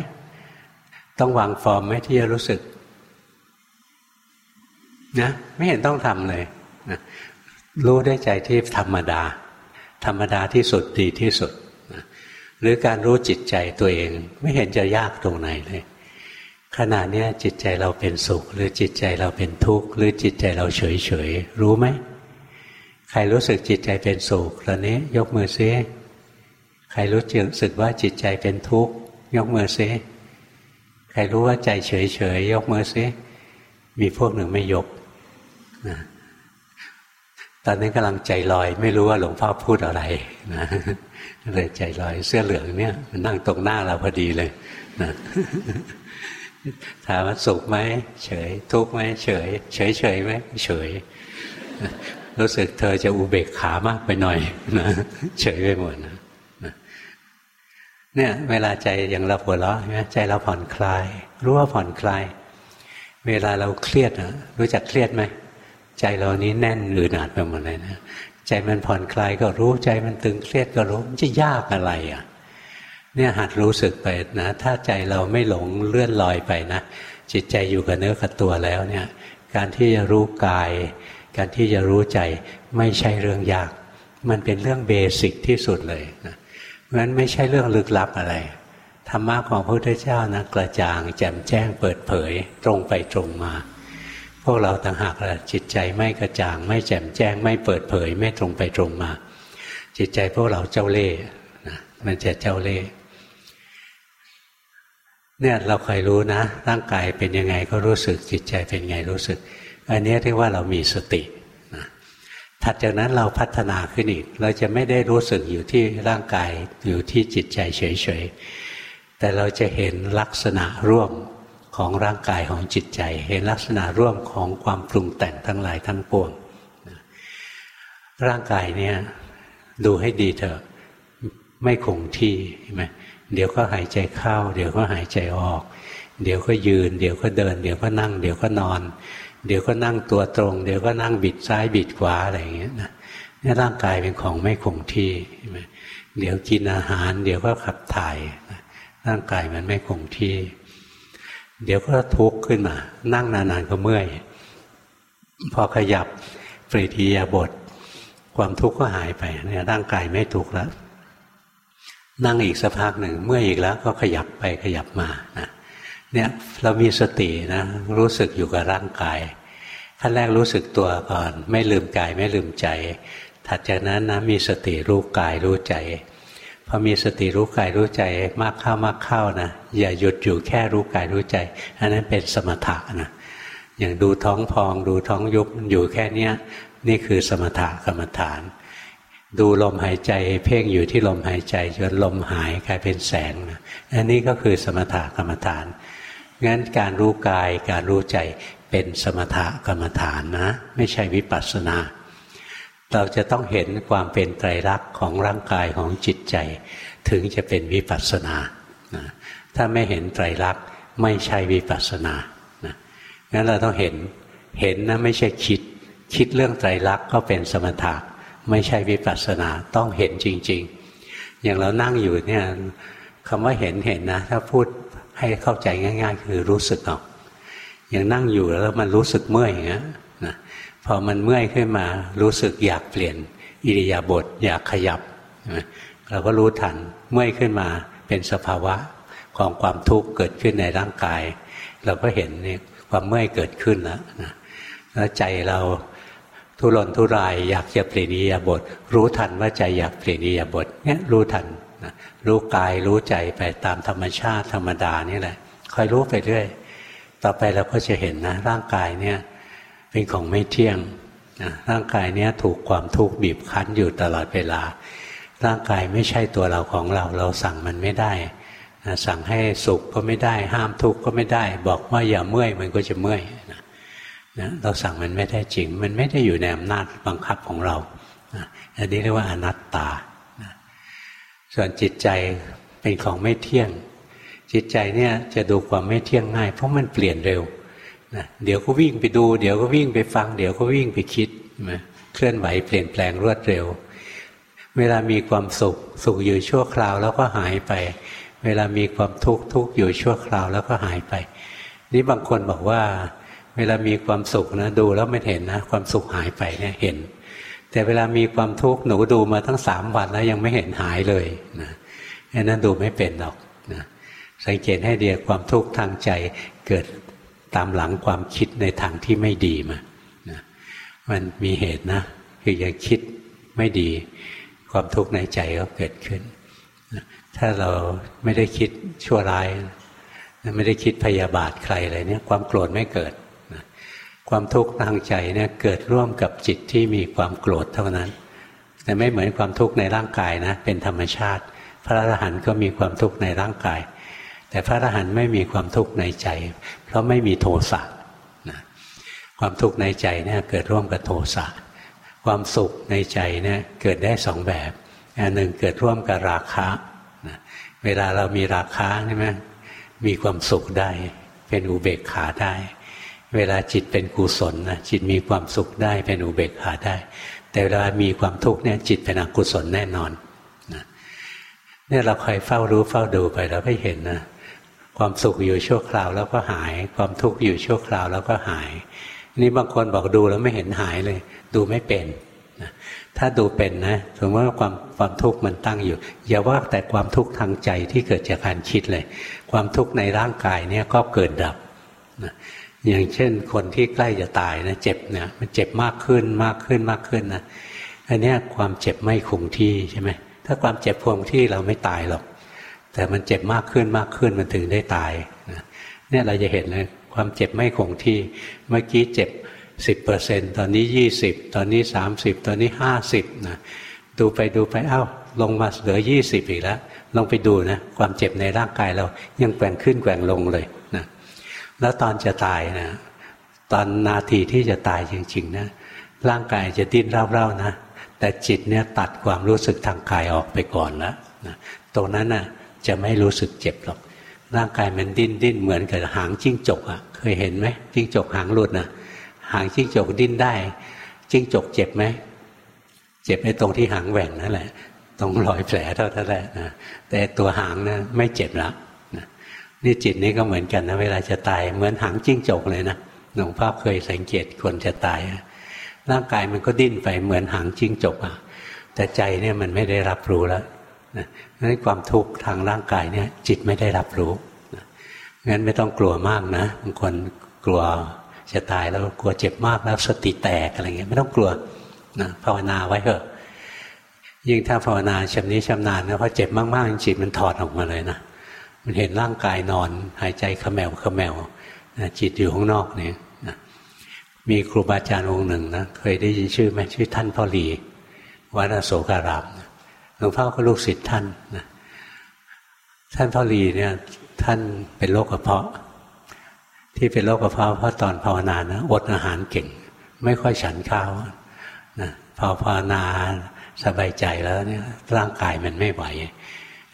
ต้องวางฟอร์มไหมที่จะรู้สึกนะไม่เห็นต้องทำเลยนะรู้ได้ใจที่ธรรมดา ธรรมดาที่สุดดีที่สุดนะหรือการรู้จิตใจตัวเอง ไม่เห็นจะยากตรงไหนเลย ขณะนี้จิตใจเราเป็นสุข หรือจิตใจเราเป็นทุกข์หรือจิตใจเราเฉยเฉยรู้ไหมใครรู้สึกจิตใจเป็นสุขตอนนี้ ยกมือซิใครรู้สึกว่าจิตใจเป็นทุกข์ยกมือซิใครรู้ว่าใจเฉยเฉยยกมือซิมีพวกหนึ่งไม่ยกนะตอนนี้กำลังใจลอย ไม่รู้ว่าหลวงพ่อพูดอะไรนะเลยใจลอยเสื้อเหลืองเนี่ย มันนั่งตรงหน้าเราพอดีเลยนะ ถามว่าสุขไหมเฉย ทุกข์ไหมเฉย เฉยเฉยไหมเฉย รู้สึกเธอจะอุเบกขามากไปหน่อยนะเฉยไปหมดนะเนี่ย เวลาใจอย่างเราหัวเราะใจเราผ่อนคลาย รู้ว่าผ่อนคลาย เวลาเราเครียดนะรู้จักเครียดไหมใจเรานี้แน่นหรือหนาดไปหมดเลยนะใจมันผ่อนคลายก็รู้ใจมันตึงเครียดก็รู้มันจะยากอะไรอะ เนี่ยหัดรู้สึกไปนะถ้าใจเราไม่หลงเลื่อนลอยไปนะ จิตใจอยู่กับเนื้อกับตัวแล้วเนี่ยการที่จะรู้กาย การที่จะรู้ใจไม่ใช่เรื่องยาก มันเป็นเรื่องเบสิกที่สุดเลยนะนั้นไม่ใช่เรื่องลึกลับอะไรธรรมะของพระพุทธเจ้านะกระจ่างแจ่มแจ้งเปิดเผย ตรงไปตรงมา พวกเราต่างหากละจิตใจไม่กระจ่าง ไม่แจ่มแจ้ง ไม่เปิดเผย ไม่ตรงไปตรงมา จิตใจพวกเราเจ้าเล่ห์นะมันจะเจ้าเล่ห์ เนี่ยเราคอยรู้นะ ร่างกายเป็นยังไงก็รู้สึกจิตใจเป็นไงรู้สึก อันนี้เรียกว่าเรามีสติถัดจากนั้นเราพัฒนาขึ้นอีก เราจะไม่ได้รู้สึกอยู่ที่ร่างกายอยู่ที่จิตใจเฉยๆแต่เราจะเห็นลักษณะร่วมของร่างกายของจิตใจ เห็นลักษณะร่วมของความปรุงแต่งทั้งหลายทั้งปวงร่างกายเนี่ยดูให้ดีเถอะไม่คงที่ใช่ไหม เดี๋ยวก็หายใจเข้า เดี๋ยวก็หายใจออก เดี๋ยวก็ยืน เดี๋ยวก็เดิน เดี๋ยวก็นั่ง เดี๋ยวก็นอน เดี๋ยวก็นั่งตัวตรง เดี๋ยวก็นั่งบิดซ้ายบิดขวาอะไรอย่างเงี้ยนะนี่ร่างกายเป็นของไม่คงที่ใช่ไหมเดี๋ยวกินอาหาร เดี๋ยวก็ขับถ่ายร่างกายมันไม่คงที่ เดี๋ยวก็ทุกข์ขึ้นมา นั่งนานๆก็เมื่อย พอขยับปริทียาบท ความทุกข์ก็หายไปเนี่ยร่างกายไม่ทุกข์แล้ว นั่งอีกสักพักหนึ่งเมื่ออีกแล้วก็ขยับไปขยับมานะเนี่ยเรามีสตินะรู้สึกอยู่กับร่างกายขั้นแรกรู้สึกตัวก่อน ไม่ลืมกายไม่ลืมใจ ถัดจากนั้นนะมีสติรู้กายรู้ใจพอมีสติรู้กายรู้ใจมากเข้ามากเข้านะอย่าหยุดอยู่แค่รู้กายรู้ใจอันนั้นเป็นสมถะนะอย่างดูท้องพองดูท้องยุบอยู่แค่เนี้ยนี่คือสมถะกรรมฐาน ดูลมหายใจเพ่งอยู่ที่ลมหายใจจนลมหายกลายเป็นแสงนะอันนี้ก็คือสมถกรรมฐาน งั้นการรู้กายการรู้ใจเป็นสมถกรรมฐานนะ ไม่ใช่วิปัสสนา เราจะต้องเห็นความเป็นไตรลักษณ์ของร่างกายของจิตใจ ถึงจะเป็นวิปัสสนานะถ้าไม่เห็นไตรลักษณ์ไม่ใช่วิปัสสนานะงั้นเราต้องเห็นเห็นนะไม่ใช่คิด คิดเรื่องไตรลักษณ์ก็เป็นสมถะ ไม่ใช่วิปัสสนาต้องเห็นจริง ๆ อย่างเรานั่งอยู่เนี่ยคำว่าเห็นเห็นนะ ถ้าพูดให้เข้าใจง่าย ๆ คือรู้สึกเอาอย่างนั่งอยู่แล้วมันรู้สึกเมื่อยอย่างเงี้ยนะพอมันเมื่อยขึ้นมารู้สึกอยากเปลี่ยนอิริยาบถอยากขยับเราก็รู้ทันเมื่อยขึ้นมาเป็นสภาวะของความทุกข์เกิดขึ้นในร่างกาย เราก็เห็นนี่ความเมื่อยเกิดขึ้นแล้วนะแล้วใจเรา ทุรนทุรายอยากจะเปลี่ยนอิยาบถรู้ทันว่าใจอยากเปลี่ยนอิยาบถเนี่ยรู้ทันนะรู้กายรู้ใจไปตามธรรมชาติธรรมดานี่แหละคอยรู้ไปเรื่อยต่อไปเราก็จะเห็นนะร่างกายเนี่ยเป็นของไม่เที่ยงนะร่างกายเนี้ยถูกความทุกข์บีบคั้นอยู่ตลอดเวลา ร่างกายไม่ใช่ตัวเราของเรา เราสั่งมันไม่ได้นะสั่งให้สุขก็ไม่ได้ ห้ามทุกข์ก็ไม่ได้ บอกว่าอย่าเมื่อยมันก็จะเมื่อย นะเราสั่งมันไม่ได้จริง มันไม่ได้อยู่ในอำนาจบังคับของเรานะอันนี้เรียกว่าอนัตตานะส่วนจิตใจเป็นของไม่เที่ยง จิตใจเนี่ยจะดูความไม่เที่ยงง่าย เพราะมันเปลี่ยนเร็วนะเดี๋ยวก็วิ่งไปดู เดี๋ยวก็วิ่งไปฟัง เดี๋ยวก็วิ่งไปคิดนะเคลื่อนไหวเปลี่ยนแปลงรวดเร็ว เวลามีความสุขสุขอยู่ชั่วคราวแล้วก็หายไป เวลามีความทุกข์ทุกข์อยู่ชั่วคราวแล้วก็หายไป นี่บางคนบอกว่า เวลามีความสุขนะดูแล้วไม่เห็นนะ ความสุขหายไปเนี่ยเห็น แต่เวลามีความทุกข์หนูดูมาทั้งสามวันแล้วยังไม่เห็นหายเลยนะนั้นดูไม่เป็นหรอกนะสังเกตให้เดียความทุกข์ทางใจเกิดตามหลังความคิดในทางที่ไม่ดีมานะมันมีเหตุนะ คือยังคิดไม่ดี ความทุกข์ในใจก็เกิดขึ้นนะถ้าเราไม่ได้คิดชั่วร้าย ไม่ได้คิดพยาบาทใครอะไรเนี่ย ความโกรธไม่เกิด ความทุกข์ทางใจเนี่ยเกิดร่วมกับจิตที่มีความโกรธเท่านั้น แต่ไม่เหมือนความทุกข์ในร่างกายนะเป็นธรรมชาติ พระอรหันต์ก็มีความทุกข์ในร่างกาย แต่พระอรหันต์ไม่มีความทุกข์ในใจ เพราะไม่มีโทสะนะความทุกข์ในใจเนี่ยเกิดร่วมกับโทสะความสุขในใจเนี่ยเกิดได้สองแบบอันหนึ่งเกิดร่วมกับราคะนะเวลาเรามีราคะใช่ไหมมีความสุขได้ เป็นอุเบกขาได้ เวลาจิตเป็นกุศลนะจิตมีความสุขได้เป็นอุเบกขาได้ แต่เวลามีความทุกข์เนี่ยจิตเป็นอกุศลแน่นอนนะเนี่ยเราคอยเฝ้ารู้เฝ้าดูไปเราก็เห็นนะความสุขอยู่ชั่วคราวแล้วก็หาย ความทุกข์อยู่ชั่วคราวแล้วก็หาย นี่บางคนบอกดูแล้วไม่เห็นหายเลย ดูไม่เป็นถ้าดูเป็นนะสมมติว่าความความทุกข์มันตั้งอยู่ อย่าว่าแต่ความทุกข์ทางใจที่เกิดจากการคิดเลย ความทุกข์ในร่างกายเนี่ยก็เกิดดับนะ อย่างเช่น คนที่ใกล้จะตายนะเจ็บเนี่ยมันเจ็บมากขึ้นมากขึ้นมากขึ้นนะอันนี้ความเจ็บไม่คงที่ใช่ไหมถ้าความเจ็บคงที่เราไม่ตายหรอก แต่มันเจ็บมากขึ้นมากขึ้นมันถึงได้ตายเนี่ยเราจะเห็นเลยความเจ็บไม่คงที่เมื่อกี้เจ็บสิบเปอร์เซ็นตอนนี้ยี่สิบตอนนี้สามสิบตอนนี้ห้าสิบนะดูไปดูไปอ้าวลงมาเหลือยี่สิบอีกแล้วลองไปดูนะความเจ็บในร่างกายเรายังแกว่งขึ้นแกว่งลงเลย แล้วตอนจะตายนะตอนนาทีที่จะตายจริงๆนะร่างกายจะดิ้นเร่าๆนะแต่จิตเนี่ยตัดความรู้สึกทางกายออกไปก่อนแล้วนะตรงนั้นนะ่ะจะไม่รู้สึกเจ็บหรอก ร่างกายมันดิ้นดิ้นเหมือนกับหางจิ้งจกอะ่ะ เคยเห็นไหมจิ้งจกหางหลุดนะหางจิ้งจกดิ้นได้ จิ้งจกเจ็บไหมเจ็บในตรงที่หางแหว่งนั่นแหละ ตรงรอยแผลเท่านั้นแหละนะแต่ตัวหางนะไม่เจ็บละ นี่จิตนี้ก็เหมือนกันนะเวลาจะตายเหมือนหางจิ้งจกเลยนะหลวงพ่อเคยสังเกตคนจะตายร่างกายมันก็ดิ้นไปเหมือนหางจิ้งจกอะแต่ใจเนี่ยมันไม่ได้รับรู้แล้วนะนั้นความทุกข์ทางร่างกายเนี่ย จิตไม่ได้รับรู้นะงั้นไม่ต้องกลัวมากนะบางคนกลัวจะตายแล้วกลัวเจ็บมากแล้วสติแตกอะไรเงี้ยไม่ต้องกลัวนะภาวนาไว้เถอะยิ่งถ้าภาวนาชำนิชำนาญนะพอเจ็บมากๆจิตมันถอดออกมาเลยนะ มันเห็นร่างกายนอน หายใจขมแมวขมแมวนะจิตอยู่ข้างนอกเนี่ยนะมีครูบาอาจารย์องค์หนึ่งนะเคยได้ยินชื่อไหมชื่อท่านพ่อหลีวัดอโศการามหลวงพ่อก็ลูกศิษย์ท่านนะท่านพ่อหลีเนี่ย ท่านเป็นโรคกระเพาะ ที่เป็นโรคกระเพาะเพราะตอนภาวนานะอดอาหารเก่ง ไม่ค่อยฉันข้าวนะพอภาวนาสบายใจแล้วเนี่ยร่างกายมันไม่ไหว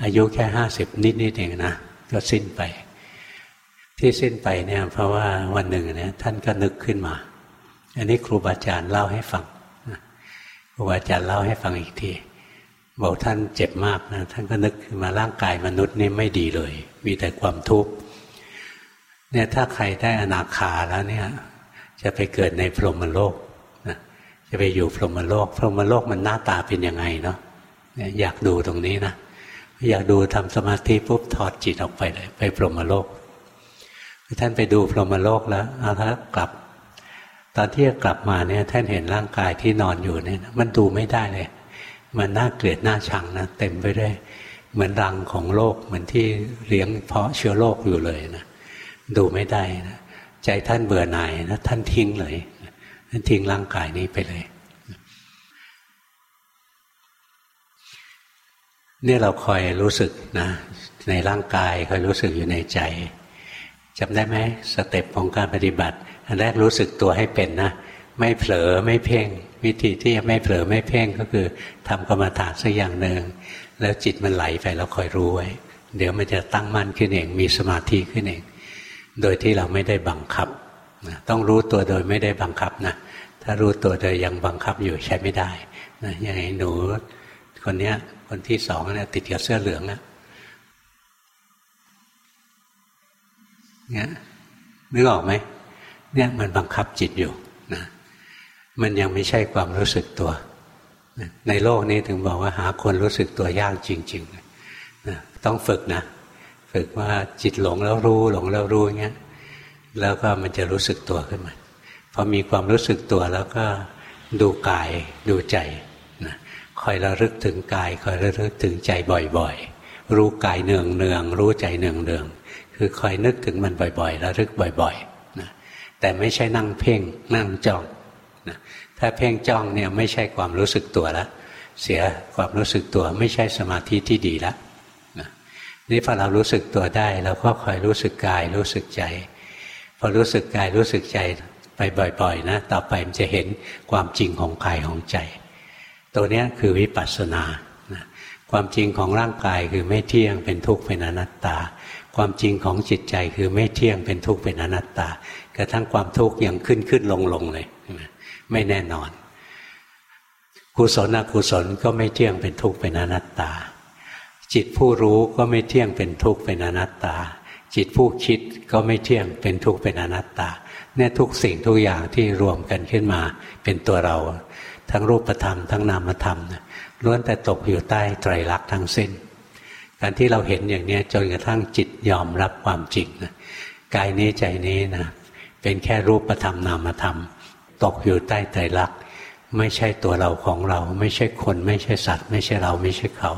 อายุแค่ห้าสิบนิดนิดเองนะก็สิ้นไป ที่สิ้นไปเนี่ยเพราะว่าวันหนึ่งเนี่ยท่านก็นึกขึ้นมา อันนี้ครูบาอาจารย์เล่าให้ฟังครูบาอาจารย์เล่าให้ฟังอีกทีบอกท่านเจ็บมากนะท่านก็นึกขึ้นมาร่างกายมนุษย์นี่ไม่ดีเลย มีแต่ความทุกข์เนี่ยถ้าใครได้อนาคาแล้วเนี่ย จะไปเกิดในพรหมโลกนะจะไปอยู่พรหมโลก พรหมโลกมันหน้าตาเป็นยังไงเนาะอยากดูตรงนี้นะ อยากดูทำสมาธิปุ๊บถอดจิตออกไปเลยไปพรหมโลกท่านไปดูพรหมโลกแล้วเอาละกลับ ตอนที่จะกลับมาเนี่ยท่านเห็นร่างกายที่นอนอยู่เนี่ย มันดูไม่ได้เลย มันน่าเกลียดน่าชังนะเต็มไปด้วยเหมือนรังของโลกเหมือนที่เลี้ยงเพาะเชื้อโรคอยู่เลยนะดูไม่ได้นะใจท่านเบื่อหน่ายนะท่านทิ้งเลยท่านทิ้งร่างกายนี้ไปเลย นี่เราคอยรู้สึกนะ ในร่างกายคอยรู้สึกอยู่ในใจจำได้ไหม step ของการปฏิบัติ อันแรกรู้สึกตัวให้เป็นนะ ไม่เผลอไม่เพ่ง วิธีที่จะไม่เผลอไม่เพ่งก็คือทำกรรมฐานสักอย่างหนึ่งแล้วจิตมันไหลไปเราคอยรู้ไว้ เดี๋ยวมันจะตั้งมั่นขึ้นเองมีสมาธิขึ้นเอง โดยที่เราไม่ได้บังคับนะต้องรู้ตัวโดยไม่ได้บังคับนะถ้ารู้ตัวโดยยังบังคับอยู่ใช้ไม่ได้นะอย่างไงหนู คนเนี้ย คนที่สองเนี่ยติดกับเสื้อเหลืองอะเนี่ยนึกออกไหมเนี่ยมันบังคับจิตอยู่นะมันยังไม่ใช่ความรู้สึกตัว ในโลกนี้ถึงบอกว่าหาคนรู้สึกตัวยากจริงๆนะต้องฝึกนะ ฝึกว่าจิตหลงแล้วรู้หลงแล้วรู้อย่างเงี้ยแล้วก็มันจะรู้สึกตัวขึ้นมาพอมีความรู้สึกตัวแล้วก็ดูกายดูใจ คอยระลึกถึงกายคอยระลึกถึงใจบ่อยๆ รู้กายเนืองเนืองรู้ใจเนืองเนืองคือคอยนึกถึงมันบ่อยๆระลึกบ่อยๆนะแต่ไม่ใช่นั่งเพ่งนั่งจ้องนะถ้าเพ่งจ้องเนี่ยไม่ใช่ความรู้สึกตัวแล้วเสียความรู้สึกตัวไม่ใช่สมาธิที่ดีแล้วนะนี่พอเรารู้สึกตัวได้เราก็คอยรู้สึกกายรู้สึกใจ พอรู้สึกกายรู้สึกใจไปบ่อย ๆ นะ ต่อไปมันจะเห็นความจริงของกายของใจ ตัวนี้คือวิปัสสนาความจริงของร่างกายคือไม่เที่ยงเป็นทุกข์เป็นอนัตตา ความจริงของจิตใจคือไม่เที่ยงเป็นทุกข์เป็นอนัตตากระทั่งความทุกข์ยังขึ้นขึ้นลงลงเลยไม่แน่นอน กุศลอกุศลก็ไม่เที่ยงเป็นทุกข์เป็นอนัตตา จิตผู้รู้ก็ไม่เที่ยงเป็นทุกข์เป็นอนัตตา จิตผู้คิดก็ไม่เที่ยงเป็นทุกข์เป็นอนัตตาเนี่ยทุกสิ่งทุกอย่างที่รวมกันขึ้นมาเป็นตัวเรา ทั้งรูปธรรม ทั้งนามธรรมล้วนแต่ตกอยู่ใต้ไตรลักษณ์ทั้งสิ้น การที่เราเห็นอย่างนี้จนกระทั่งจิตยอมรับความจริงนะกายนี้ใจนี้นะเป็นแค่รูปธรรมนามธรรม ตกอยู่ใต้ไตรลักษณ์ไม่ใช่ตัวเราของเรา ไม่ใช่คน ไม่ใช่สัตว์ ไม่ใช่เราไม่ใช่เขา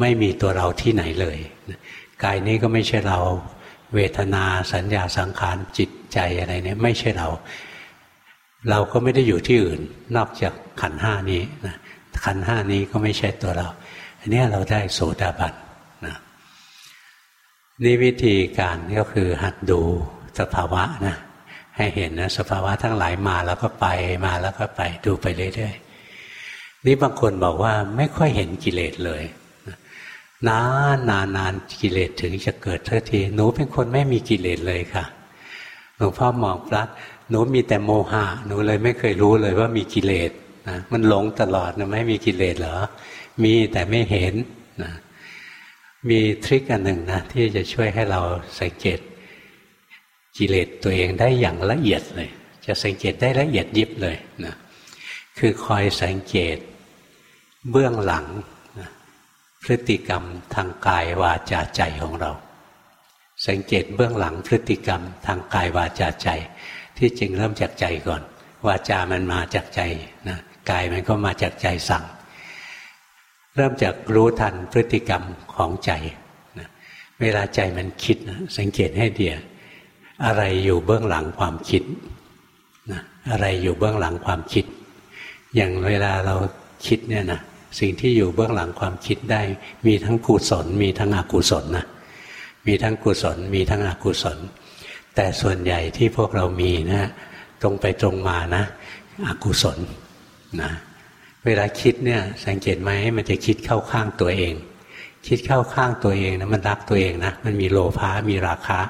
ไม่มีตัวเราที่ไหนเลยกายนี้ก็ไม่ใช่เรา เวทนาสัญญาสังขารจิตใจอะไรเนี่ยไม่ใช่เรา เราก็ไม่ได้อยู่ที่อื่น นอกจากขันห้านี้นะขันห้านี้ก็ไม่ใช่ตัวเรา อันนี้เราได้โสดาบันนะนี่วิธีการก็คือหัดดูสภาวะนะให้เห็นนะสภาวะทั้งหลายมาแล้วก็ไปมาแล้วก็ไปดูไปเรื่อยๆนี่บางคนบอกว่าไม่ค่อยเห็นกิเลสเลยนานนานนานกิเลสถึงจะเกิดทันทีหนูเป็นคนไม่มีกิเลสเลยค่ะหลวงพ่อมองพระ หนูมีแต่โมหะหนูเลยไม่เคยรู้เลยว่ามีกิเลสนะมันหลงตลอดนะไม่มีกิเลสเหรอมีแต่ไม่เห็นนะมีทริคอันหนึ่งนะที่จะช่วยให้เราสังเกตกิเลสตัวเองได้อย่างละเอียดเลย จะสังเกตได้ละเอียดยิบเลยนะคือคอยสังเกตเบื้องหลังนะพฤติกรรมทางกายวาจาใจของเรา สังเกตเบื้องหลังพฤติกรรมทางกายวาจาใจ ที่จริงเริ่มจากใจก่อน วาจามันมาจากใจนะกายมันก็มาจากใจสั่ง เริ่มจากรู้ทันพฤติกรรมของใจนะเวลาใจมันคิดนะสังเกตให้เดียอะไรอยู่เบื้องหลังความคิดนะอะไรอยู่เบื้องหลังความคิด อย่างเวลาเราคิดเนี่ยนะสิ่งที่อยู่เบื้องหลังความคิดได้ มีทั้งกุศลมีทั้งอกุศลนะมีทั้งกุศลมีทั้งอกุศล แต่ส่วนใหญ่ที่พวกเรามีนะตรงไปตรงมานะ อกุศลนะเวลาคิดเนี่ยสังเกตไหมมันจะคิดเข้าข้างตัวเอง คิดเข้าข้างตัวเองนะมันรักตัวเองนะมันมีโลภะมีราคะ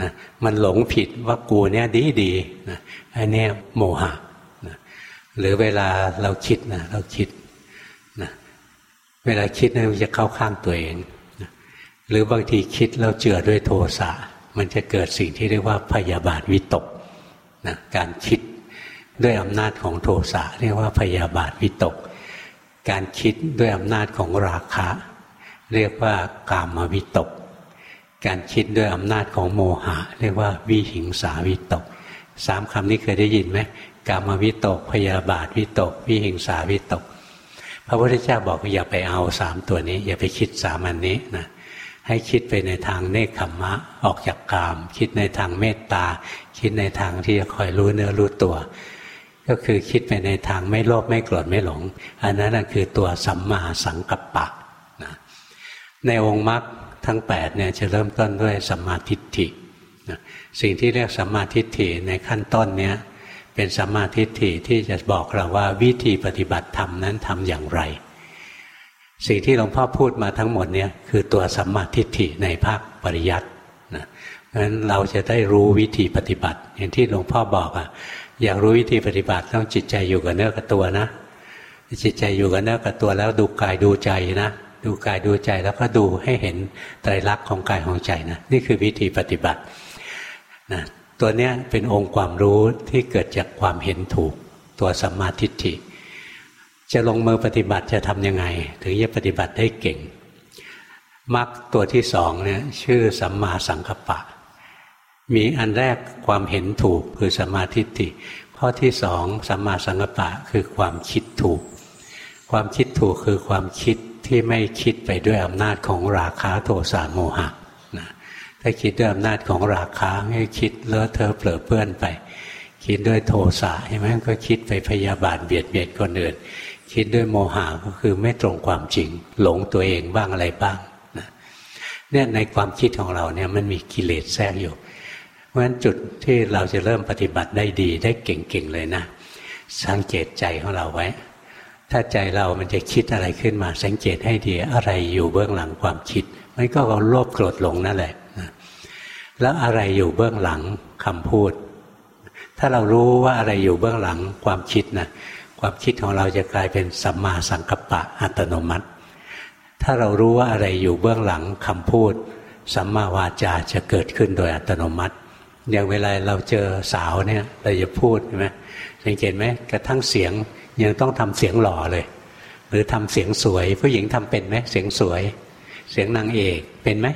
นะมันหลงผิดว่ากูเนี่ยดีดีนะอันนี้โมหะนะหรือเวลาเราคิดนะเราคิดนะเวลาคิดนะมันจะเข้าข้างตัวเองนะหรือบางทีคิดแล้วเจือด้วยโทสะ มันจะเกิดสิ่งที่เรียกว่าพยาบาทวิตกนะการคิดด้วยอำนาจของโทสะเรียกว่าพยาบาทวิตก การคิดด้วยอำนาจของราคะ เรียกว่ากามวิตก การคิดด้วยอำนาจของโมหะ เรียกว่าวิหิงสาวิตกสามคำนี้เคยได้ยินไหมกามวิตก พยาบาทวิตก วิหิงสาวิตก พระพุทธเจ้าบอกอย่าไปเอาสามตัวนี้ อย่าไปคิดสามอันนี้นะ ให้คิดไปในทางเนคขมมะออกจากกาม คิดในทางเมตตา คิดในทางที่จะคอยรู้เนื้อรู้ตัว ก็คือคิดไปในทางไม่โลภไม่โกรธไม่หลง อันนั้นคือตัวสัมมาสังกัปปะนะในองค์มรรคทั้ง8เนี่ยจะเริ่มต้นด้วยสัมมาทิฏฐินะสิ่งที่เรียกสัมมาทิฏฐิในขั้นต้นเนี้ยเป็นสัมมาทิฏฐิที่จะบอกเราว่าวิธีปฏิบัติธรรมนั้นทำอย่างไร สิ่งที่หลวงพ่อพูดมาทั้งหมดเนี่ยคือตัวสัมมาทิฏฐิในภาคปริยัตินะเพราะฉะนั้นเราจะได้รู้วิธีปฏิบัติ อย่างที่หลวงพ่อบอกอะ่ะอยากรู้วิธีปฏิบัติต้องจิตใจอยู่กับเนื้อกับตัวนะ จิตใจอยู่กับเนื้อกับตัวแล้วดูกายดูใจนะดูกายดูใจแล้วก็ดูให้เห็นไตรลักษณ์ของกายของใจนะนี่คือวิธีปฏิบัตินะตัวเนี้ยเป็นองค์ความรู้ที่เกิดจากความเห็นถูก ตัวสัมมาทิฏฐิ จะลงมือปฏิบัติจะทำยังไง ถึงจะปฏิบัติได้เก่งมรรคตัวที่สองเนี่ยชื่อสัมมาสังกัปปะ มีอันแรกความเห็นถูกคือสมาธิฏฐิข้อที่สองสัมมาสังกปะคือความคิดถูก ความคิดถูกคือความคิดที่ไม่คิดไปด้วยอำนาจของราคะโทสะโมหะนะถ้าคิดด้วยอำนาจของราคะให้คิดเลอะเทอะเปลือเปื้อนไป คิดด้วยโทสะใช่ไหมก็คิดไปพยาบาทเบียดเบียดคนอื่น คิดด้วยโมหะก็คือไม่ตรงความจริง หลงตัวเองบ้างอะไรบ้างเนี่ยในความคิดของเราเนี่ยมันมีกิเลสแทรกอยู่ เพราะฉะนั้นจุดที่เราจะเริ่มปฏิบัติได้ดีได้เก่งๆเลยนะ สังเกตใจของเราไว้ ถ้าใจเรามันจะคิดอะไรขึ้นมา สังเกตให้ดีอะไรอยู่เบื้องหลังความคิดมันก็โลภโกรธหลงนั่นแหละแล้วอะไรอยู่เบื้องหลังคำพูด ถ้าเรารู้ว่าอะไรอยู่เบื้องหลังความคิดนะ ความคิดของเราจะกลายเป็นสัมมาสังกัปปะอัตโนมัติ ถ้าเรารู้ว่าอะไรอยู่เบื้องหลังคำพูด สัมมาวาจาจะเกิดขึ้นโดยอัตโนมัติ อย่างเวลาเราเจอสาวเนี่ยเราจะพูดใช่ไหมสังเกตไหมกระทั่งเสียงยังต้องทำเสียงหล่อเลย หรือทำเสียงสวย ผู้หญิงทำเป็นไหมเสียงสวย เสียงนางเอกเป็นไหม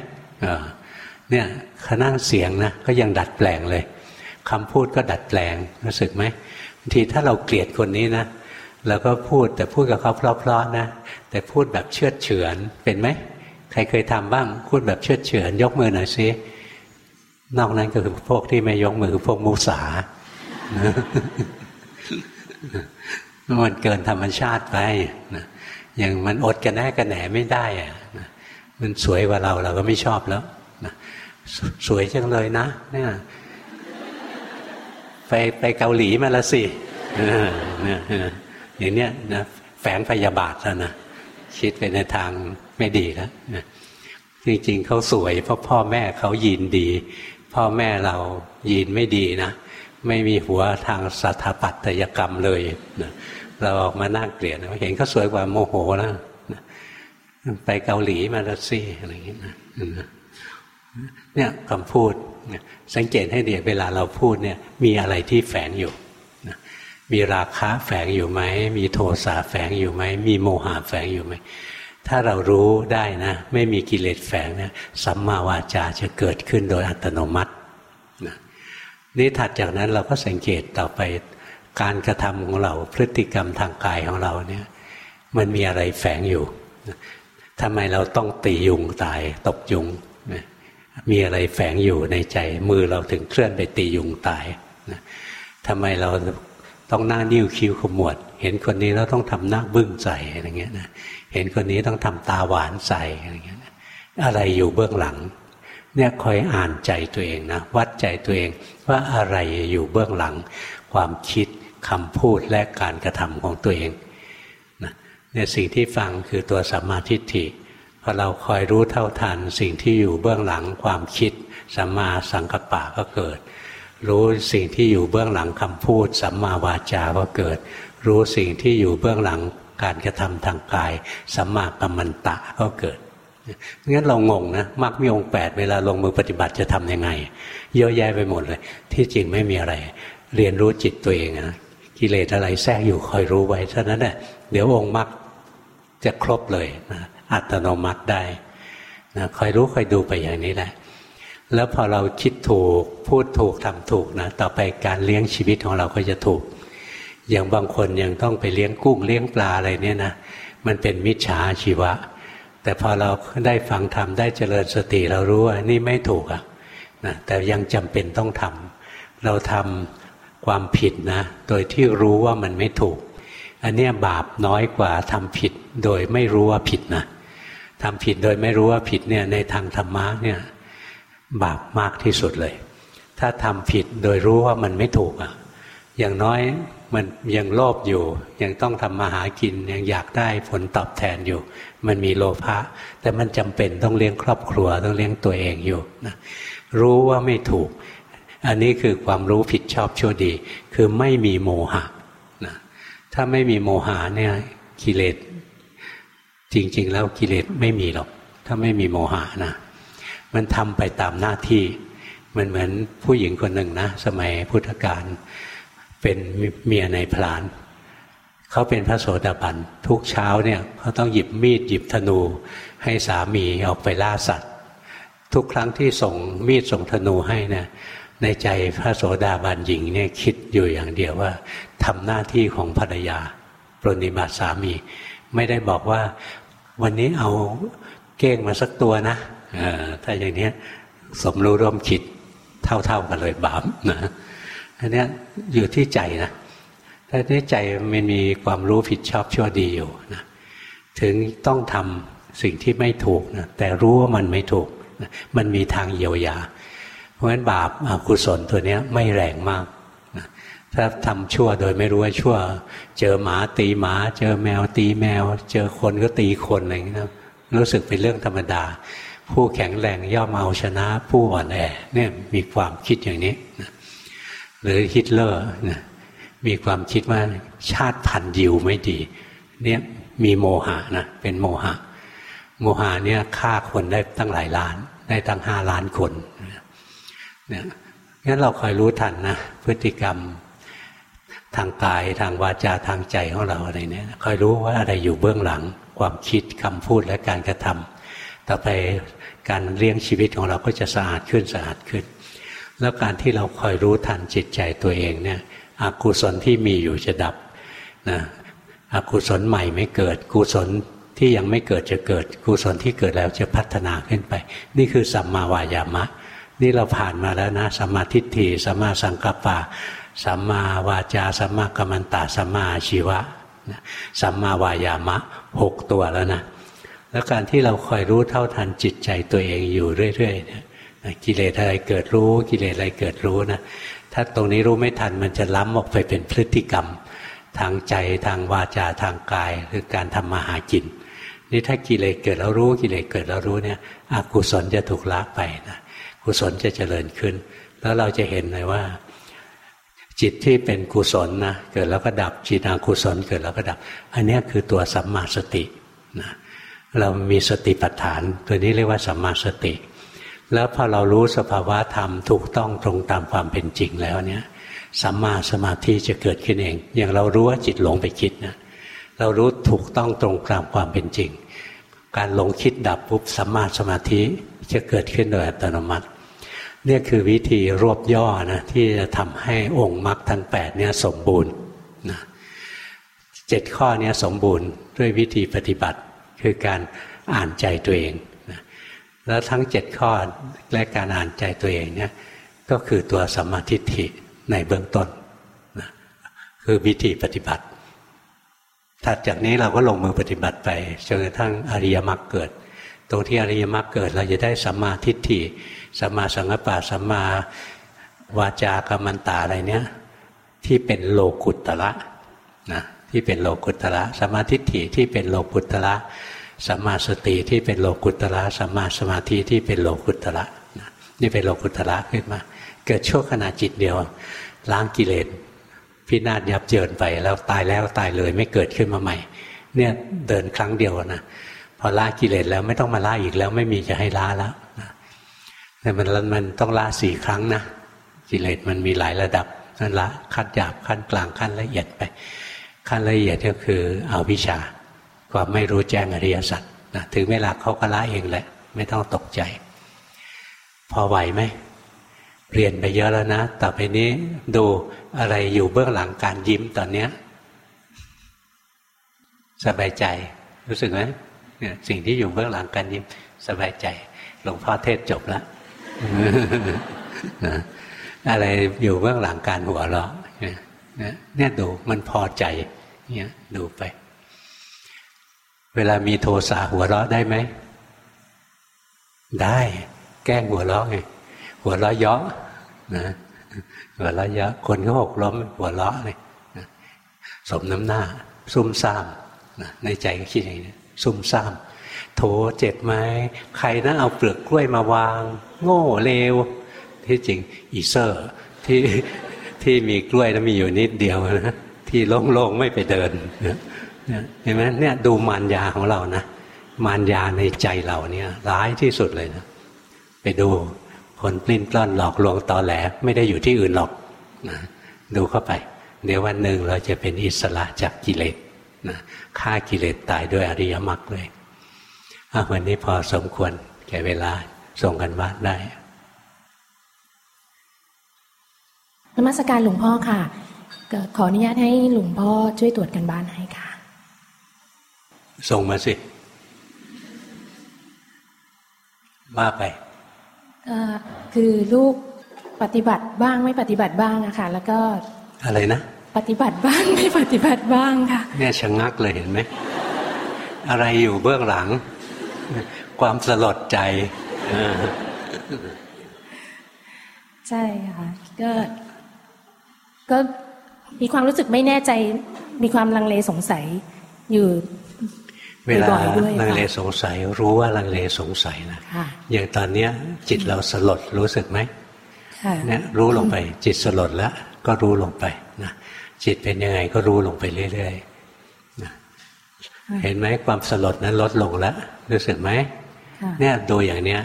เนี่ยขณะเสียงนะก็ยังดัดแปลงเลยคำพูดก็ดัดแปลงรู้สึกไหม ทีถ้าเราเกลียดคนนี้นะเราก็พูดแต่พูดกับเขาเพราะๆนะ แต่พูดแบบเชื่อเฉือนเป็นไหมใครเคยทำบ้าง พูดแบบเชื่อเฉือน ยกมือหน่อยซินอกนั้นก็คือพวกที่ไม่ยกมือพวกมุสามันเกินธรรมชาติไปนะอย่างมันอดกันแน่กันแหนไม่ได้อะนะมันสวยกว่าเราเราก็ไม่ชอบแล้วนะสวยจังเลยนะเนี่ย ไปไปเกาหลีมาละสิอย่างเนี้ยนะแฝงพยาบาทแล้วนะคิดไปในทางไม่ดีแล้วจริงๆเขาสวยเพราะพ่อแม่เขายินดี พ่อแม่เรายีนไม่ดีนะไม่มีหัวทางสถาปัตยกรรมเลยนะเราออกมาน่าเกลียดเห็นเขาสวยกว่าโมโหแล้วไปเกาหลีมาล้วสิอะไรอย่างเงี้ยนะเนี่ยคำพูด สังเกตให้ดีเวลาเราพูดเนี่ยมีอะไรที่แฝงอยู่มีราคะแฝงอยู่ไหม มีโทสะแฝงอยู่ไหม มีโมหะแฝงอยู่ไหม ถ้าเรารู้ได้นะ ไม่มีกิเลสแฝงเนะสัมมาวาจาจะเกิดขึ้นโดยอัตโนมัตินะนี่ถัดจากนั้นเราก็สังเกตต่อไปการกระทำของเราพฤติกรรมทางกายของเราเนี่ยมันมีอะไรแฝงอยู่ทำไมเราต้องตียุงตายตบยุง มีอะไรแฝงอยู่ในใจ มือเราถึงเคลื่อนไปตียุงตายทำไมเราต้องหน้านิ้วคิ้วขมวด เห็นคนนี้เราต้องทำหน้าบึ้งใส่อะไรเงี้ยนะเห็นคนนี้ต้องทำตาหวานใส่อะไรเงี้ยอะไรอยู่เบื้องหลัง เนี่ยคอยอ่านใจตัวเองนะวัดใจตัวเองว่าอะไรอยู่เบื้องหลัง ความคิดคำพูดและการกระทำของตัวเองนะเนี่ยสิ่งที่ฟังคือตัวสัมมาทิฏฐิ พอเราคอยรู้เท่าทันสิ่งที่อยู่เบื้องหลังความคิดสัมมาสังกัปปะก็เกิด รู้สิ่งที่อยู่เบื้องหลังคำพูดสัมมาวาจาก็เกิด รู้สิ่งที่อยู่เบื้องหลังการกระทำทางกายสัมมากัมมันตะก็เกิดงั้นเรางงนะมรรคมีองค์แปดเวลาลงมือปฏิบัติจะทำยังไง เยอะแยะไปหมดเลย ที่จริงไม่มีอะไร เรียนรู้จิตตัวเองนะกิเลสอะไรแทรกอยู่คอยรู้ไว้เท่านั้นแหละเดี๋ยวองค์มรรคจะครบเลยนะ อัตโนมัติได้นะคอยรู้คอยดูไปอย่างนี้แหละ แล้วพอเราคิดถูกพูดถูกทำถูกนะต่อไปการเลี้ยงชีวิตของเราก็จะถูก อย่างบางคนยังต้องไปเลี้ยงกุ้งเลี้ยงปลาอะไรเนี่ยนะมันเป็นมิจฉาชีวะ แต่พอเราได้ฟังธรรมได้เจริญสติเรารู้ว่านี่ไม่ถูกอะนะแต่ยังจำเป็นต้องทำเราทำความผิดนะ โดยที่รู้ว่ามันไม่ถูก อันนี้บาปน้อยกว่าทำผิดโดยไม่รู้ว่าผิดนะ ทำผิดโดยไม่รู้ว่าผิดเนี่ยในทางธรรมะเนี่ยบาปมากที่สุดเลย ถ้าทำผิดโดยรู้ว่ามันไม่ถูกอะ อย่างน้อยมันยังโลภอยู่ ยังต้องทำมาหากินยังอยากได้ผลตอบแทนอยู่ มันมีโลภะแต่มันจำเป็นต้องเลี้ยงครอบครัวต้องเลี้ยงตัวเองอยู่นะรู้ว่าไม่ถูก อันนี้คือความรู้ผิดชอบชั่วดี คือไม่มีโมหะนะถ้าไม่มีโมหะเนี่ยกิเลส จริง ๆ แล้วกิเลสไม่มีหรอก ถ้าไม่มีโมหะนะมันทำไปตามหน้าที่ มันเหมือนผู้หญิงคนหนึ่งนะ สมัยพุทธกาลเป็นเมียในพลาน เขาเป็นพระโสดาบันทุกเช้าเนี่ยเขาต้องหยิบมีดหยิบธนู ให้สามีออกไปล่าสัตว์ ทุกครั้งที่ส่งมีดส่งธนูให้นะในใจพระโสดาบันหญิงเนี่ยคิดอยู่อย่างเดียวว่าทำหน้าที่ของภรรยาปรนิบัติสามี ไม่ได้บอกว่า วันนี้เอาเก้งมาสักตัวนะถ้าอย่างนี้สมรู้ร่วมคิดเท่าๆกันเลยบาปนะอันนี้อยู่ที่ใจนะถ้าที่ใจมันมีความรู้ผิดชอบชั่วดีอยู่นะถึงต้องทำสิ่งที่ไม่ถูกนะแต่รู้ว่ามันไม่ถูกนะมันมีทางเยียวยา เพราะฉะนั้นบาปอกุศลตัวนี้ไม่แรงมาก ถ้าทำชั่วโดยไม่รู้ว่าชั่ว เจอหมาตีหมา เจอแมวตีแมว เจอคนก็ตีคนอะไรอย่างนี้นะรู้สึกเป็นเรื่องธรรมดา ผู้แข็งแรงย่อมเอาชนะ ผู้อ่อนแอเนี่ยมีความคิดอย่างนี้หรือฮิตเลอร์นะมีความคิดว่าชาติพันธุ์ยิวไม่ดี เนี่ยมีโมหะนะเป็นโมหะ โมหะเนี่ยฆ่าคนได้ตั้งหลายล้าน ได้ตั้งห้าล้านคนเนี่ยงั้นเราคอยรู้ทันนะพฤติกรรม ทางกายทางวาจาทางใจของเราอะไรเนี่ยคอยรู้ว่าอะไรอยู่เบื้องหลัง ความคิดคำพูดและการกระทำต่อไปการเลี้ยงชีวิตของเราก็จะสะอาดขึ้นสะอาดขึ้น แล้วการที่เราคอยรู้ทันจิตใจตัวเองเนี่ยอกุศลที่มีอยู่จะดับนะอกุศลใหม่ไม่เกิด กุศลที่ยังไม่เกิดจะเกิด กุศลที่เกิดแล้วจะพัฒนาขึ้นไป นี่คือสัมมาวายามะ นี่เราผ่านมาแล้วนะสัมมาทิฏฐิสัมมาสังกัปปะ สัมมาวาจาสัมมากัมมันตาสัมมาชีวะสัมมาวายามะหกตัวแล้วนะแล้วการที่เราคอยรู้เท่าทันจิตใจตัวเองอยู่เรื่อยๆเนี่ยกิเลสอะไรเกิดรู้ กิเลสอะไรเกิดรู้นะถ้าตรงนี้รู้ไม่ทันมันจะล้ำออกไปเป็นพฤติกรรม ทางใจทางวาจาทางกายคือการทำมาหากินนี่ถ้ากิเลสเกิดแล้วรู้กิเลสเกิดแล้วรู้เนี่ยอกุศลจะถูกละไปนะกุศลจะเจริญขึ้น แล้วเราจะเห็นเลยว่า จิตที่เป็นกุศลนะเกิดแล้วก็ดับจิตอกุศลเกิดแล้วก็ดับ อันนี้คือตัวสัมมาสตินะเรามีสติปัฏฐาน ตัวนี้เรียกว่าสัมมาสติ แล้วพอเรารู้สภาวะธรรมถูกต้องตรงตามความเป็นจริงแล้วเนี่ยสัมมาสมาธิจะเกิดขึ้นเอง อย่างเรารู้ว่าจิตหลงไปคิดนะเรารู้ถูกต้องตรงตามความเป็นจริง การหลงคิดดับปุ๊บสัมมาสมาธิจะเกิดขึ้นโดยอัตโนมัติ เนี่ยคือวิธีรวบย่อนะที่จะทำให้องค์มรรคทั้งแปดเนี่ยสมบูรณ์นะเจ็ดข้อนี้สมบูรณ์ด้วยวิธีปฏิบัติ คือการอ่านใจตัวเองนะแล้วทั้งเจ็ดข้อและการอ่านใจตัวเองเนี่ยก็คือตัวสัมมาทิฏฐิในเบื้องต้นนะคือวิธีปฏิบัติถัดจากนี้เราก็ลงมือปฏิบัติไปจนกระทั่งอริยมรรคเกิด ตรงที่อริยมรรคเกิดเราจะได้สัมมาทิฏฐิ สัมมาสังกัปปะสัมมาวาจากรรมันตาอะไรเนี้ยที่เป็นโลกุตตะนะที่เป็นโลกุตระสัมมาทิฏฐิที่เป็นโลกุตระสัมมาสติที่เป็นโลกุตระสัมมาสมาธิที่เป็นโลกุตระนี่เป็นโลกุตระขึ้นมา เกิดชั่วขณะจิตเดียว ล้างกิเลสพินาศยับเยินไปแล้วตายแล้วตายเลยไม่เกิดขึ้นมาใหม่ เนี่ยเดินครั้งเดียวนะพอละกิเลสแล้วไม่ต้องมาละอีกแล้วไม่มีจะให้ละแล้ว แต่มันมันต้องละสี่ครั้งนะกิเลสมันมีหลายระดับนั่นละขั้นหยาบขั้นกลางขั้นละเอียดไป ขั้นละเอียดก็คือเอาวิชาความไม่รู้แจ้งอริยสัจนะถึงเวลาเขาก็ละเองแหละ ไม่ต้องตกใจ พอไหวไหมเรียนไปเยอะแล้วนะต่อไปนี้ดูอะไรอยู่เบื้องหลังการยิ้มตอนเนี้ยสบายใจรู้สึกไหมเนี่ยสิ่งที่อยู่เบื้องหลังการยิ้มสบายใจ หลวงพ่อเทศจบแล้ว นะอะไรอยู่เบื้องหลังการหัวเราะเนี่ยดูมันพอใจเนี่ยดูไป เวลามีโทสะหัวเราะได้ไหม ได้ แกล้งหัวเราะไงหัวเราะเยาะนะหัวเราะเยาะคนก็หกล้มหัวเราะเลยสมน้ำหน้า ซุ่มซ่ามนะในใจก็คิดอย่างนี้ซุ่มซ่าม โถเจ็บไหมใครนะเอาเปลือกกล้วยมาวาง โง่เลวที่จริงอีเซ่อที่ที่มีกล้วยแล้วมีอยู่นิดเดียวนะที่โล่งๆไม่ไปเดินเห็นไหมเนี่ยดูมารยาของเรานะมารยาในใจเราเนี่ยร้ายที่สุดเลยนะไปดูคนปลิ้นปล้อนหลอกลวงตอแหลไม่ได้อยู่ที่อื่นหรอกนะดูเข้าไป เดี๋ยววันหนึ่งเราจะเป็นอิสระจากกิเลสนะฆ่ากิเลสตายด้วยอริยมรรคเลย วันนี้พอสมควรแก่เวลาส่งกันบ้านได้นมัสการหลวงพ่อค่ะ ขออนุญาตให้หลวงพ่อช่วยตรวจกันบ้านให้ค่ะ ส่งมาสิว่าไปคือลูกปฏิบัติบ้างไม่ปฏิบัติบ้างอะค่ะ แล้วก็อะไรนะ ปฏิบัติบ้างไม่ปฏิบัติบ้างค่ะ เนี่ยชะงักเลยเห็นไหมอะไรอยู่เบื้องหลัง ความสลดใจใช่ค่ะก็ก็มีความรู้สึกไม่แน่ใจ มีความลังเลสงสัยอยู่เวลาลังเลสงสัย รู้ว่าลังเลสงสัยนะอย่างตอนเนี้ย จิตเราสลดรู้สึกไหมเนี่ยรู้ลงไป จิตสลดแล้วก็รู้ลงไปนะจิตเป็นยังไงก็รู้ลงไปเรื่อยๆนะ เห็นไหมความสลดนั้นลดลงแล้วรู้สึกไหมเนี่ยดูอย่างเนี้ย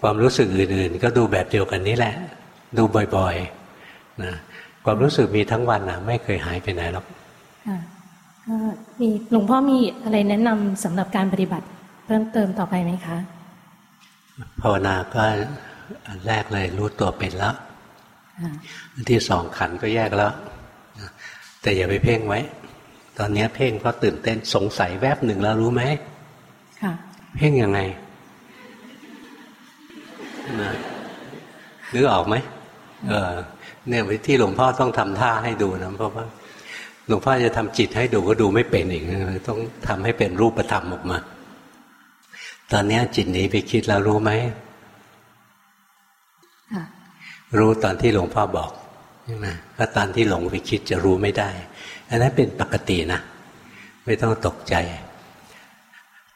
ความรู้สึกอื่น ๆ ก็ดูแบบเดียวกันนี้แหละ ดูบ่อยๆนะความรู้สึกมีทั้งวันนะไม่เคยหายไปไหนหรอกมีหลวงพ่อมีอะไรแนะนำสำหรับการปฏิบัติเพิ่มเติมต่อไปไหมคะภาวนาก็อันแรกเลยรู้ตัวเป็นแล้วอันที่สองขันก็แยกแล้วแต่อย่าไปเพ่งไว้ ตอนนี้เพ่งเพราะตื่นเต้นสงสัยแวบหนึ่งแล้วรู้ไหมเพ่งยังไงนึกออกไหมเออ เนี่ยที่หลวงพ่อต้องทำท่าให้ดูนะเพราะว่าหลวงพ่อจะทำจิตให้ดูก็ดูไม่เป็นอีกต้องทำให้เป็นรูปธรรมออกมา ตอนนี้จิตหนีไปคิดแล้วรู้ไหมรู้ตอนที่หลวงพ่อบอกใช่ไหมถ้าตอนที่หลงไปคิดจะรู้ไม่ได้ อันนั้นเป็นปกตินะ ไม่ต้องตกใจ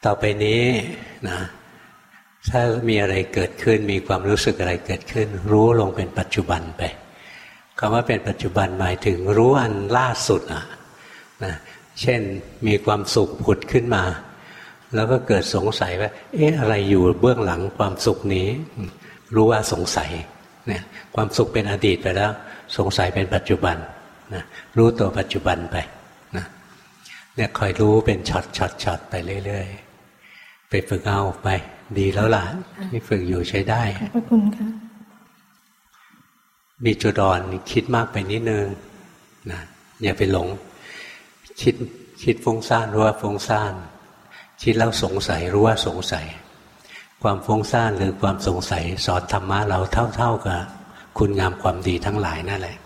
ต่อไปนี้นะถ้ามีอะไรเกิดขึ้น มีความรู้สึกอะไรเกิดขึ้น รู้ลงเป็นปัจจุบันไปคำว่าเป็นปัจจุบันหมายถึงรู้อันล่าสุดอะนะเช่นมีความสุขผุดขึ้นมา แล้วก็เกิดสงสัยว่า เอ๊ะอะไรอยู่เบื้องหลังความสุขนี้ รู้ว่าสงสัยเนี่ยความสุขเป็นอดีตไปแล้ว สงสัยเป็นปัจจุบัน นะรู้ตัวปัจจุบันไปนะเนี่ยคอยรู้เป็นช็อตช็อตช็อตไปเรื่อยไปฝึกเอาไป ดีแล้วล่ะที่ฝึกอยู่ใช้ได้ขอบคุณค่ะมีจุดอ่อนคิดมากไปนิดนึงนะอย่าไปหลง คิดคิดฟุ้งซ่านรู้ว่าฟุ้งซ่านคิดแล้วสงสัยรู้ว่าสงสัย ความฟุ้งซ่านหรือความสงสัย สอนธรรมะเราเท่า ๆกับคุณงามความดีทั้งหลายนั่นแหละ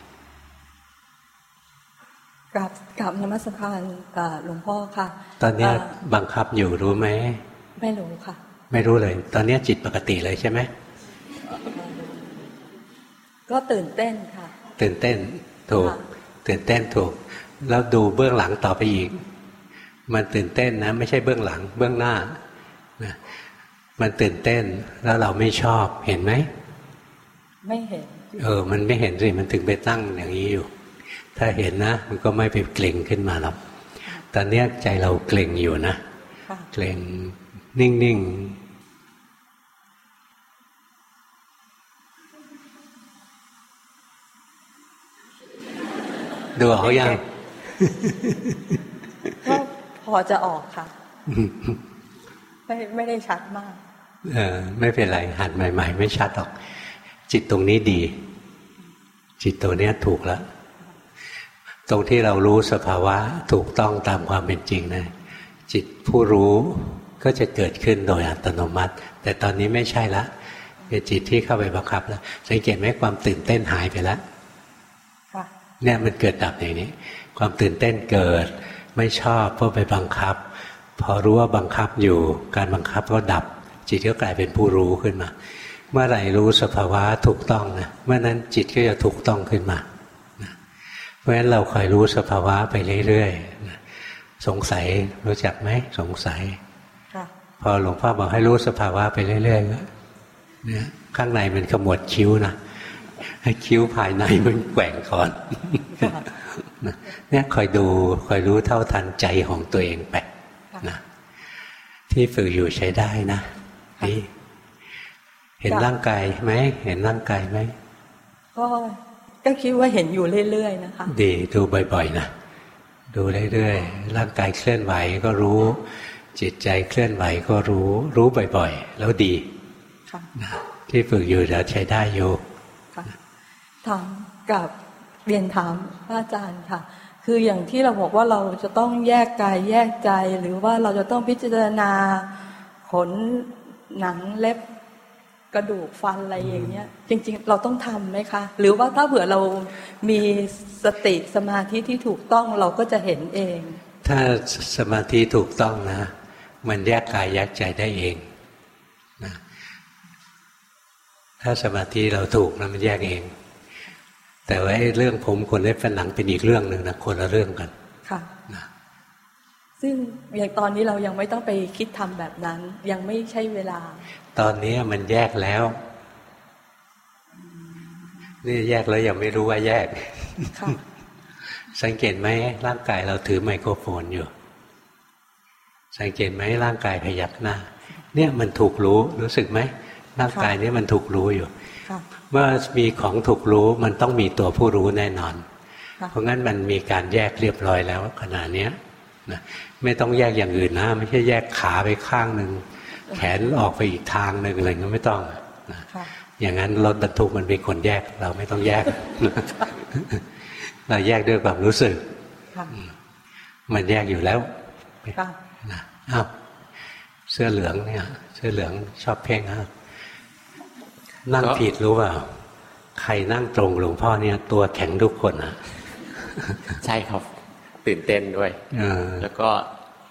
กราบกราบนมัสการหลวงพ่อค่ะ ตอนนี้บังคับอยู่รู้ไหมไม่รู้ค่ะ ไม่รู้เลย ตอนนี้จิตปกติเลยใช่ไหมก็ตื่นเต้นค่ะ ตื่นเต้นถูกค่ะตื่นเต้นถูก แล้วดูเบื้องหลังต่อไปอีก มันตื่นเต้นนะ ไม่ใช่เบื้องหลัง เบื้องหน้านะมันตื่นเต้นแล้วเราไม่ชอบเห็นไหมไม่เห็น เออ มันไม่เห็นสิมันถึงไปตั้งอย่างนี้อยู่ ถ้าเห็นนะ มันก็ไม่ไปเกร็งขึ้นมาหรอกตอนเนี้ยใจเราเกร็งอยู่นะค่ะเกร็งนิ่งๆดูออกยังก็พอจะออกค่ะ ไม่ไม่ได้ชัดมาก เออ ไม่เป็นไร หัดใหม่ ๆ ไม่ชัดหรอก จิตตรงนี้ดี จิตตัวเนี้ยถูกแล้ว ตรงที่เรารู้สภาวะถูกต้องตามความเป็นจริงนะจิตผู้รู้ก็จะเกิดขึ้นโดยอัตโนมัติ แต่ตอนนี้ไม่ใช่ละเป็นจิตที่เข้าไปบังคับแล้วสังเกตไหมความตื่นเต้นหายไปแล้วค่ะเนี่ยมันเกิดดับอย่างนี้ ความตื่นเต้นเกิด ไม่ชอบเพราะไปบังคับ พอรู้ว่าบังคับอยู่ การบังคับก็ดับ จิตก็กลายเป็นผู้รู้ขึ้นมา เมื่อไหร่รู้สภาวะถูกต้องนะเมื่อนั้นจิตก็จะถูกต้องขึ้นมานะ เพราะฉะนั้นเราคอยรู้สภาวะไปเรื่อยๆนะสงสัยรู้จักไหมสงสัยค่ะพอหลวงพ่อบอกให้รู้สภาวะไปเรื่อยๆก็เนี่ยข้างในมันขมวดคิ้วนะให้คิ้วภายในมันแกว่งก่อนค่ะนะเนี่ยคอยดูคอยรู้เท่าทันใจของตัวเองไปนะที่ฝึกอยู่ใช้ได้นะนี่เห็นร่างกายไหมเห็นร่างกายไหมก็ ก็คิดว่าเห็นอยู่เรื่อยๆนะคะดีดูบ่อยๆนะดูเรื่อยๆร่างกายเคลื่อนไหวก็รู้ จิตใจเคลื่อนไหวก็รู้ รู้บ่อยๆ แล้วดีค่ะนะที่ฝึกอยู่จะใช้ได้อยู่ค่ะถามกับเรียนถามพระอาจารย์ค่ะ คืออย่างที่เราบอกว่าเราจะต้องแยกกายแยกใจ หรือว่าเราจะต้องพิจารณาขนหนังเล็บ กระดูกฟันอะไรอย่างเงี้ยจริงๆ เราต้องทำไหมคะ หรือว่าถ้าเผื่อเรามีสติสมาธิที่ถูกต้องเราก็จะเห็นเอง ถ้าสมาธิถูกต้องนะ มันแยกกายแยกใจได้เองนะถ้าสมาธิเราถูกนะมันแยกเอง แต่ว่าเรื่องผมขนเล็บฟันหนังเป็นอีกเรื่องหนึ่งนะคนละเรื่องกัน ซึ่งอย่างตอนนี้เรายังไม่ต้องไปคิดทำแบบนั้น ยังไม่ใช่เวลา ตอนนี้มันแยกแล้วนี่แยกแล้วยังไม่รู้ว่าแยกค่ะสังเกตไหมร่างกายเราถือไมโครโฟนอยู่ สังเกตไหมร่างกายพยักหน้า เนี่ยมันถูกรู้รู้สึกไหมร่างกายเนี้มันถูกรู้อยู่ค่ะเมื่อมีของถูกรู้มันต้องมีตัวผู้รู้แน่นอนค่ะเพราะงั้นมันมีการแยกเรียบร้อยแล้วขณะเนี้ยนะ ไม่ต้องแยกอย่างอื่นนะ ไม่ใช่แยกขาไปข้างหนึ่งแขนออกไปอีกทางหนึ่งอะไรเงี้ยไม่ต้องนะค่ะอย่างนั้นรถบรรทุกมันเป็นคนแยก เราไม่ต้องแยก เราแยกด้วยความรู้สึกค่ะมันแยกอยู่แล้วค่ะนะอ้าวเสื้อเหลืองเนี่ย เสื้อเหลืองชอบเพ่งฮะนั่งก็ผิดรู้เปล่าใครนั่งตรงหลวงพ่อเนี่ย ตัวแข็งทุกคนอะ ใช่ครับ ตื่นเต้นด้วยเออแล้วก็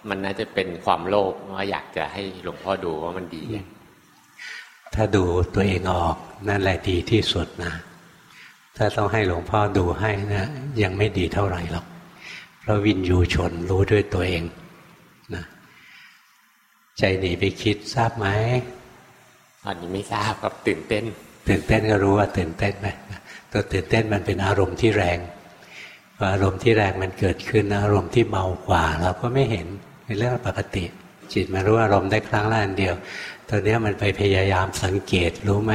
มันน่าจะเป็นความโลภว่าอยากจะให้หลวงพ่อดูว่ามันดี ถ้าดูตัวเองออกนั่นแหละดีที่สุดนะ ถ้าต้องให้หลวงพ่อดูให้นะยังไม่ดีเท่าไหร่หรอกเพราะวินยูชนรู้ด้วยตัวเองนะใจหนีไปคิดทราบไหมตอนนี้ไม่ทราบครับตื่นเต้น ตื่นเต้นก็รู้ว่าตื่นเต้นไหมตัวตื่นเต้นมันเป็นอารมณ์ที่แรงพ ออารมณ์ที่แรงมันเกิดขึ้นอารมณ์ที่เบากว่า เราก็ไม่เห็นเป็นเรื่องปกติ จิตมารู้อารมณ์ได้ครั้งละอันเดียวตอนนี้ยมันไปพยายามสังเกตรู้ไหม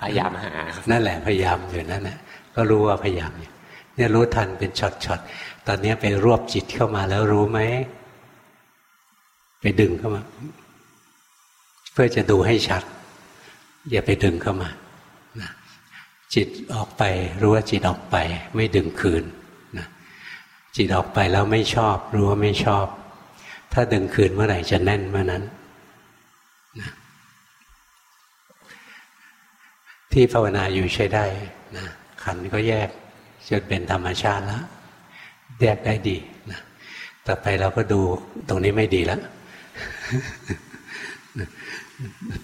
พยายามหาครับนั่นแหละพยายามอยู่นั่นแหละก็รู้ว่าพยายามอยู่เนี่ยรู้ทันเป็นช็อตๆตอนนี้ไปรวบจิตเข้ามาแล้วรู้ไหมไปดึงเข้ามา เพื่อจะดูให้ชัด อย่าไปดึงเข้ามานะ จิตออกไปรู้ว่าจิตออกไป ไม่ดึงคืนนะจิตออกไปแล้วไม่ชอบ รู้ว่าไม่ชอบ ถ้าดึงคืนเมื่อไหร่จะแน่นเมื่อนั้นนะที่ภาวนาอยู่ใช้ได้นะขันก็แยกจนเป็นธรรมชาติแล้วแยกได้ดีนะต่อไปเราก็ดูตรงนี้ไม่ดีแล้ว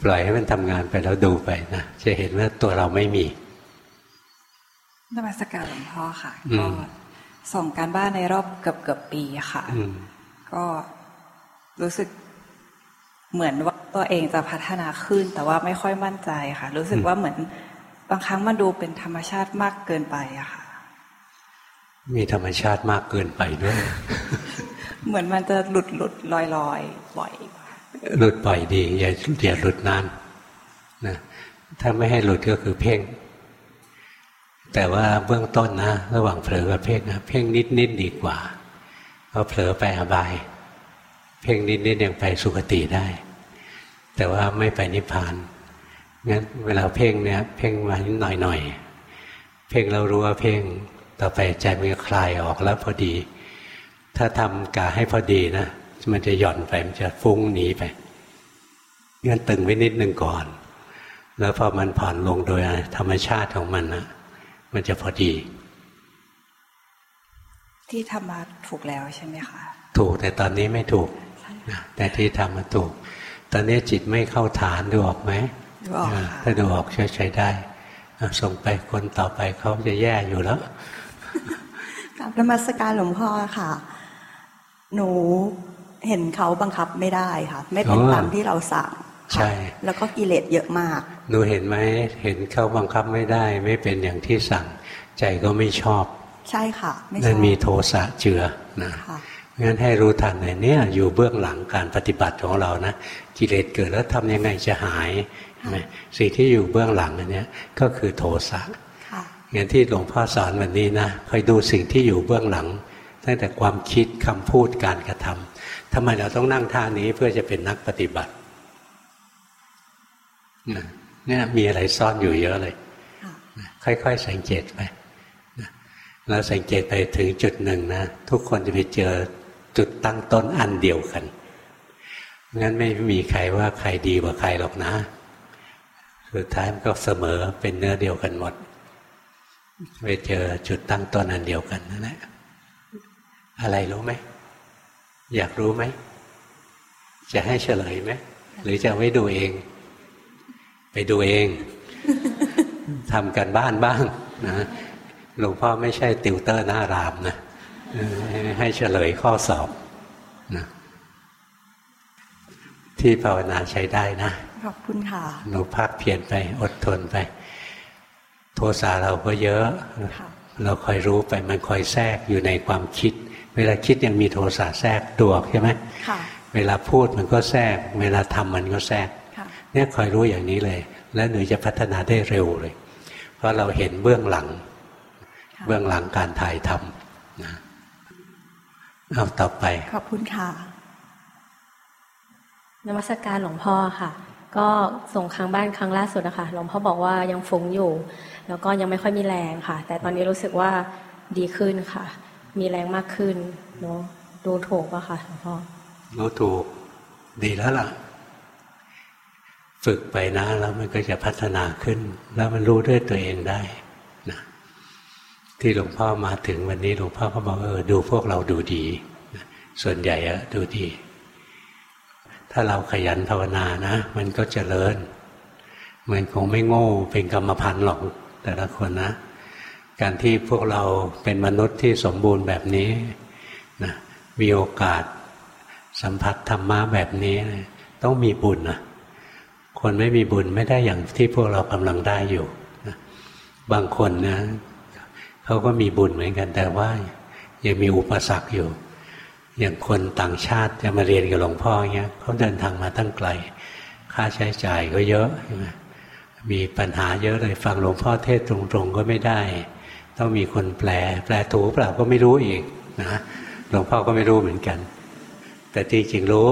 ปล่อยให้มันทำงานไปแล้วดูไปนะจะเห็นว่าตัวเราไม่มี นมัสการหลวงพ่อค่ะอืมก็ส่งการบ้านในรอบเกือบเกือบปีค่ะอืมก็รู้สึกเหมือนว่าตัวเองจะพัฒนาขึ้น แต่ว่าไม่ค่อยมั่นใจค่ะ รู้สึกว่าเหมือนบางครั้งมันดูเป็นธรรมชาติมากเกินไปอะค่ะ มีธรรมชาติมากเกินไปด้วย เหมือนมันจะหลุดหลุดลอยลอยบ่อย หลุดปล่อยดี อย่าอย่าหลุดนานนะถ้าไม่ให้หลุดก็คือเพ่ง แต่ว่าเบื้องต้นนะ ระหว่างเผลอกับเพ่งนะเพ่งนิดนิดดีกว่าเพราะเผลอไปอบาย เพ่งนิดนิดยังไปสุคติได้ แต่ว่าไม่ไปนิพพานงั้นเวลาเพ่งเนี่ยเพ่งมานิดหน่อยหน่อยเพ่งเรารู้ว่าเพ่งต่อไปใจมันจะคลายออกแล้วพอดี ถ้าทำกาให้พอดีนะมันจะหย่อนไปมันจะฟุ้งหนีไปงั้นตึงไว้นิดหนึ่งก่อน แล้วพอมันผ่อนลงโดยธรรมชาติของมันนะ มันจะพอดี ที่ทำมาถูกแล้วใช่ไหมคะ ถูกแต่ตอนนี้ไม่ถูกนะแต่ที่ทำมาถูก ตอนนี้จิตไม่เข้าฐานดูออกไหมดูออกอ่าค่ะถ้าดูออกช่วยใช้ได้อะส่งไปคนต่อไปเขาจะแย่อยู่แล้วกับนมัสการหลวงพ่อค่ะ หนูเห็นเขาบังคับไม่ได้ค่ะ ไม่เป็นอ๋อตามที่เราสั่งค่ะ ใช่ แล้วก็กิเลสเยอะมากหนูเห็นไหมเห็นเขาบังคับไม่ได้ ไม่เป็นอย่างที่สั่ง ใจก็ไม่ชอบ ใช่ค่ะไม่ชนั่นอบมีโทสะเจือนะค่ะงั้นให้รู้ทันเลยเนี่ยอยู่เบื้องหลังการปฏิบัติของเรานะกิเลสเกิดแล้วทำยังไงจะหายใช่ไหมสิ่งที่อยู่เบื้องหลังอันเนี้ยก็คือโทสะค่ะงั้นที่หลวงพ่อสอนวันนี้นะคอยดูสิ่งที่อยู่เบื้องหลัง ตั้งแต่ความคิดคำพูดการกระทำทำไมเราต้องนั่งท่านี้เพื่อจะเป็นนักปฏิบัตินะ เนี่ยมีอะไรซ่อนอยู่เยอะเลย ค่อยๆสังเกตไปนะแล้วสังเกตไปถึงจุดหนึ่งนะ ทุกคนจะไปเจอจุดตั้งต้นอันเดียวกันงั้นไม่มีใครว่าใครดีกว่าใครหรอกนะ สุดท้ายมันก็เสมอเป็นเนื้อเดียวกันหมดไปเจอจุดตั้งต้นอันเดียวกันนั่นแหละอะไรรู้ไหมอยากรู้ไหม จะให้เฉลยไหม หรือจะไว้ดูเอง ดูเองทำกันบ้านบ้างนะหลวงพ่อไม่ใช่ติวเตอร์หน้ารามนะเออให้เฉลยข้อสอบนะที่ภาวนาใช้ได้นะ ขอบคุณค่ะ หนูภาคเพียรไปอดทนไป โทสะเราก็เยอะค่ะเราคอยรู้ไปมันคอยแทรกอยู่ในความคิด เวลาคิดยังมีโทสะแทรกตัวใช่ไหมค่ะเวลาพูดมันก็แทรก เวลาทำมันก็แทรกค่ะ เนี่ยคอยรู้อย่างนี้เลย แล้วหนูจะพัฒนาได้เร็วเลย เพราะเราเห็นเบื้องหลังค่ะเบื้องหลังการถ่ายทำนะเอาต่อไป ขอบคุณค่ะนมัสการหลวงพ่อค่ะ ก็ส่งครั้งบ้านครั้งล่าสุดนะคะหลวงพ่อบอกว่ายังฟุ้งอยู่ แล้วก็ยังไม่ค่อยมีแรงค่ะ แต่ตอนนี้รู้สึกว่าดีขึ้นค่ะ มีแรงมากขึ้นเนาะดูถูกปะค่ะหลวงพ่อรู้ถูก ดีแล้วล่ะ ฝึกไปนะ แล้วมันก็จะพัฒนาขึ้น แล้วมันรู้ด้วยตัวเองได้นะที่หลวงพ่อมาถึงวันนี้หลวงพ่อก็บอกเออดูพวกเราดูดีนะส่วนใหญ่อะดูดี ถ้าเราขยันภาวนานะ มันก็เจริญมันคงไม่โง่เป็นกรรมพันธุ์หรอกแต่ละคนนะ การที่พวกเราเป็นมนุษย์ที่สมบูรณ์แบบนี้นะมีโอกาสสัมผัสธรรมะแบบนี้ ต้องมีบุญนะ คนไม่มีบุญไม่ได้อย่างที่พวกเรากำลังได้อยู่นะบางคนนะเขาก็มีบุญเหมือนกัน แต่ว่ายังมีอุปสรรคอยู่ อย่างคนต่างชาติจะมาเรียนกับหลวงพ่อเงี้ยเขาเดินทางมาตั้งไกล ค่าใช้จ่ายก็เยอะใช่ไหมมีปัญหาเยอะเลยฟังหลวงพ่อเทศตรงๆ ก็ไม่ได้ ต้องมีคนแปล แปลถูกเปล่าก็ไม่รู้อีกนะหลวงพ่อก็ไม่รู้เหมือนกัน แต่จริงๆรู้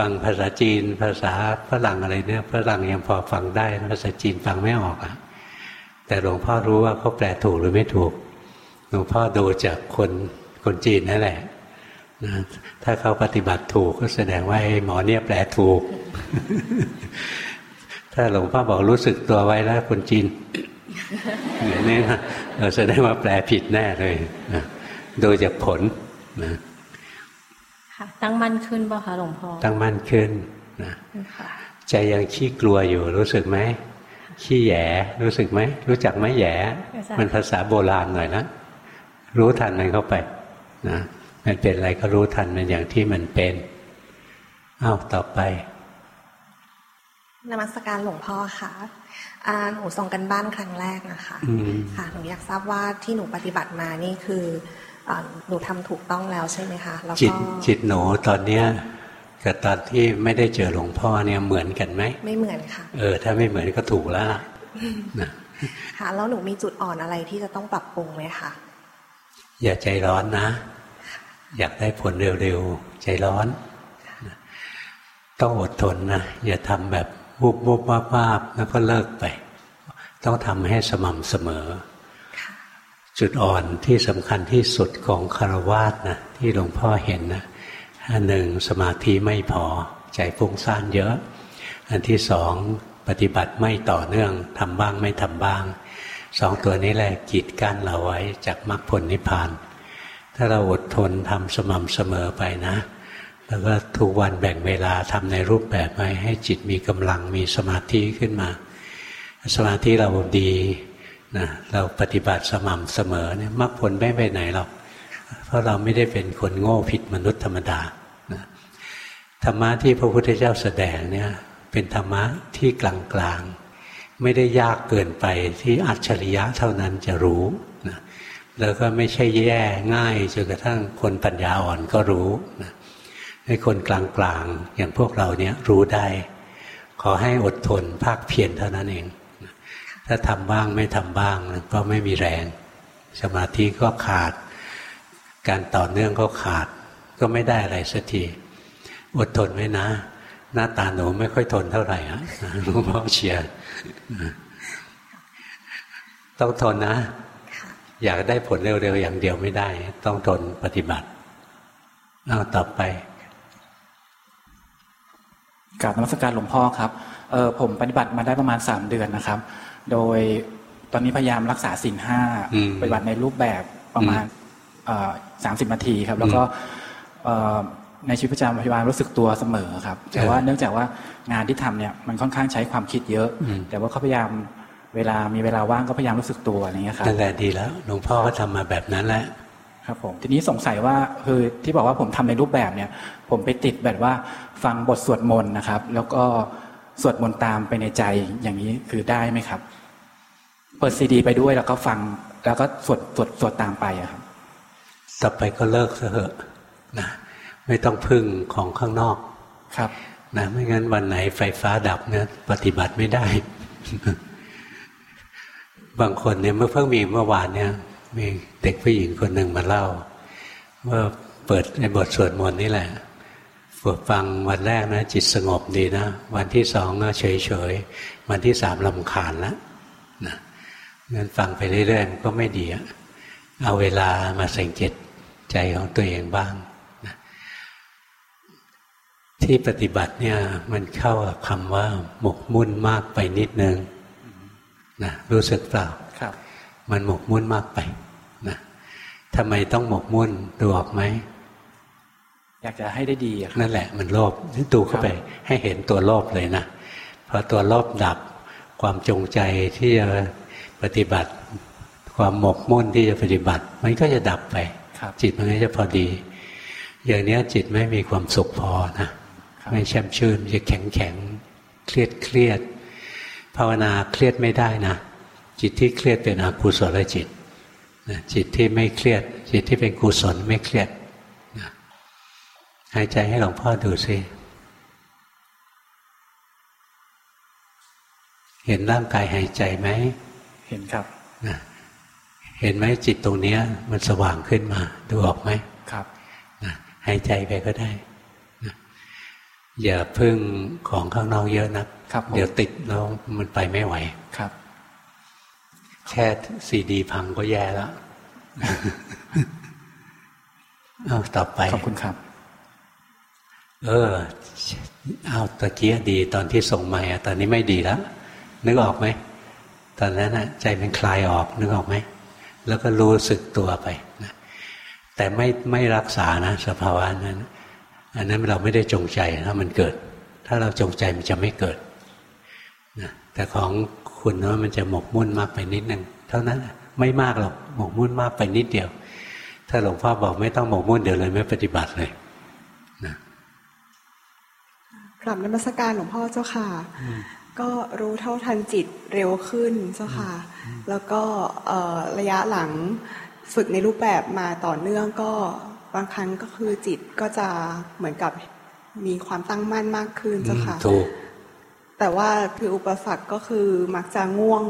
ฟังภาษาจีน ภาษาฝรั่งอะไรเนี่ยฝรั่งยังพอฟังได้ภาษาจีนฟังไม่ออกอะแต่หลวงพ่อรู้ว่าเขาแปลถูกหรือไม่ถูก หลวงพ่อดูจากคนคนจีนนั่นแหละนะถ้าเขาปฏิบัติถูกก็แสดงว่าไอ้หมอเนี่ยแปลถูก ถ้าหลวงพ่อบอกรู้สึกตัวไว้แล้วคนจีนอย่างนี้นะแสดงว่าแปลผิดแน่เลยนะดูจากผลนะ ค่ะ ตั้งมั่นขึ้นป่ะคะหลวงพ่อตั้งมั่นขึ้นนะค่ะใจยังขี้กลัวอยู่รู้สึกไหมขี้แหยรู้สึกไหมรู้จักไหมแหยมันภาษาโบราณหน่อยนะรู้ทันมันเข้าไปนะมันเป็นอะไรก็รู้ทันมันอย่างที่มันเป็นอ้าวต่อไปนมัสการหลวงพ่อค่ะอ่าหนูส่งกันบ้านครั้งแรกนะคะอืมค่ะหนูอยากทราบว่าที่หนูปฏิบัติมานี่คืออ่า หนูทำถูกต้องแล้วใช่ไหมคะแล้วจิตก็จิตหนูตอนเนี้ยกับตอนที่ไม่ได้เจอหลวงพ่อเนี่ยเหมือนกันไหมไม่เหมือนค่ะ เออ ถ้าไม่เหมือนก็ถูกแล้วล่ะนะค่ะแล้วหนูมีจุดอ่อนอะไรที่จะต้องปรับปรุงไหมคะอย่าใจร้อนนะ อยากได้ผลเร็วๆ ใจร้อนนะต้องอดทนนะอย่าทำแบบวุบวุบวาบวาบแล้วก็เลิกไป ต้องทำให้สม่ำเสมอ จุดอ่อนที่สำคัญที่สุดของคารวาสนะที่หลวงพ่อเห็นนะอันหนึ่งสมาธิไม่พอใจฟุ้งซ่านเยอะ อันที่สองปฏิบัติไม่ต่อเนื่องทำบ้างไม่ทำบ้างสองตัวนี้แหละกีดกั้นเราไว้จากมรรคผลนิพพาน ถ้าเราอดทนทำสม่ำเสมอไปนะ แล้วก็ทุกวันแบ่งเวลาทำในรูปแบบไว้ให้จิตมีกำลังมีสมาธิขึ้นมา สมาธิเราดี นะเราปฏิบัติสม่ำเสมอเนี่ยมรรคผลไม่ไปไหนหรอก เพราะเราไม่ได้เป็นคนโง่ผิดมนุษย์ธรรมดานะธรรมะที่พระพุทธเจ้าแสดงเนี่ยเป็นธรรมะที่กลางๆ ไม่ได้ยากเกินไปที่อัจฉริยะเท่านั้นจะรู้นะแล้วก็ไม่ใช่แย่ง่ายจนกระทั่งคนปัญญาอ่อนก็รู้นะให้คนกลางๆอย่างพวกเราเนี่ยรู้ได้ ขอให้อดทนภาคเพียรเท่านั้นเอง ถ้าทำบ้างไม่ทำบ้างก็ไม่มีแรง สมาธิก็ขาด การต่อเนื่องก็ขาด ก็ไม่ได้อะไรสักทีอดทนไว้นะ หน้าตาหนูไม่ค่อยทนเท่าไหร่ฮะหลวงพ่อเชียร์ต้องทนนะ อยากได้ผลเร็วๆอย่างเดียวไม่ได้ ต้องทนปฏิบัติเอาต่อไปกราบนมัสการหลวงพ่อครับเออผมปฏิบัติมาได้ประมาณสามเดือนนะครับ โดยตอนนี้พยายามรักษาสิ่งห้าอืมปฏิบัติในรูปแบบประมาณสามสิบนาทีครับ แล้วก็เอ่อในชีวิตประจำวันพยายามรู้สึกตัวเสมอครับ แต่ว่าเนื่องจากว่างานที่ทำเนี่ยมันค่อนข้างใช้ความคิดเยอะอืมแต่ว่าเขาพยายามเวลามีเวลาว่างก็พยายามรู้สึกตัวอะไรเงี้ยครับนั่นแหละดีแล้วหลวงพ่อก็ทำมาแบบนั้นแหละครับผมทีนี้สงสัยว่าคือที่บอกว่าผมทำในรูปแบบเนี่ย ผมไปติดแบบว่าฟังบทสวดมนต์นะครับ แล้วก็ สวดมนต์ตามไปในใจอย่างนี้คือได้ไหมครับ เปิดซีดี ไปด้วยแล้วก็ฟัง แล้วก็สวดสวดสวดตามไปอะครับต่อไปก็เลิกซะเถอะนะไม่ต้องพึ่งของข้างนอกครับนะไม่งั้นวันไหนไฟฟ้าดับเนี่ยปฏิบัติไม่ได้ บางคนเนี่ยเมื่อเพิ่งมีเมื่อวานเนี่ยมีเด็กผู้หญิงคนหนึ่งมาเล่า ว่าเปิดในบทสวดมนต์นี่แหละ ฝึกฟังวันแรกนะ จิตสงบดีนะ วันที่สองก็เฉยเฉยๆวันที่สามลำคาญแล้วนะงั้นฟังไปเรื่อยๆมันก็ไม่ดีอะเอาเวลามาสังเกตใจของตัวเองบ้างนะที่ปฏิบัติเนี่ย มันเข้ากับคำว่า หมกมุ่นมากไปนิดนึงนะรู้สึกเปล่าครับ มันหมกมุ่นมากไปนะทำไมต้องหมกมุ่นดูออกไหม อยากจะให้ได้ดีอะครับนั่นแหละ มันโลภดูเข้าไปให้เห็นตัวโลภเลยนะพอตัวโลภดับความจงใจที่จะปฏิบัติ ความหมกมุ่นที่จะปฏิบัติ มันก็จะดับไปครับจิตมันก็จะพอดี อย่างเนี้ยจิตไม่มีความสุขพอนะครับไม่แช่มชื่นจะแข็งแข็งเครียดเครียดภาวนาเครียดไม่ได้นะจิตที่เครียดเป็นอกุศลจิตนะจิตที่ไม่เครียด จิตที่เป็นกุศลไม่เครียดนะ หายใจให้หลวงพ่อดูสิ เห็นร่างกายหายใจไหม เห็นครับนะเห็นไหมจิตตรงเนี้ยมันสว่างขึ้นมา ดูออกไหมครับนะหายใจไปก็ได้นะอย่าพึ่งของข้างนอกเยอะนะครับเดี๋ยวติดแล้วมันไปไม่ไหวครับ แค่ซีดีพังก็แย่แล้ว เอาต่อไป ขอบคุณครับ เออเอาตะเกียดี ตอนที่ส่งมาตอนนี้ไม่ดีแล้วนึกออกไหมตอนนั้นนะใจมันคลายออกนึกออกไหมแล้วก็รู้สึกตัวไปนะแต่ไม่ไม่รักษานะสภาวะนั้น อันนั้นเราไม่ได้จงใจถ้ามันเกิด ถ้าเราจงใจมันจะไม่เกิดนะแต่ของคุณว่ามันจะหมกมุ่นมากไปนิดนึงเท่านั้นไม่มากหรอกหมกมุ่นมากไปนิดเดียว ถ้าหลวงพ่อบอกไม่ต้องหมกมุ่นเดี๋ยวเลยไม่ปฏิบัติเลย กลับนมัสการหลวงพ่อเจ้าค่ะ ก็รู้เท่าทันจิตเร็วขึ้นเจ้าค่ะ แล้วก็ระยะหลังฝึกในรูปแบบมาต่อเนื่องก็บางครั้งก็คือจิตก็จะเหมือนกับมีความตั้งมั่นมากขึ้นเจ้าค่ะถูกแต่ว่าคืออุปสรรคก็คือมักจะง่วง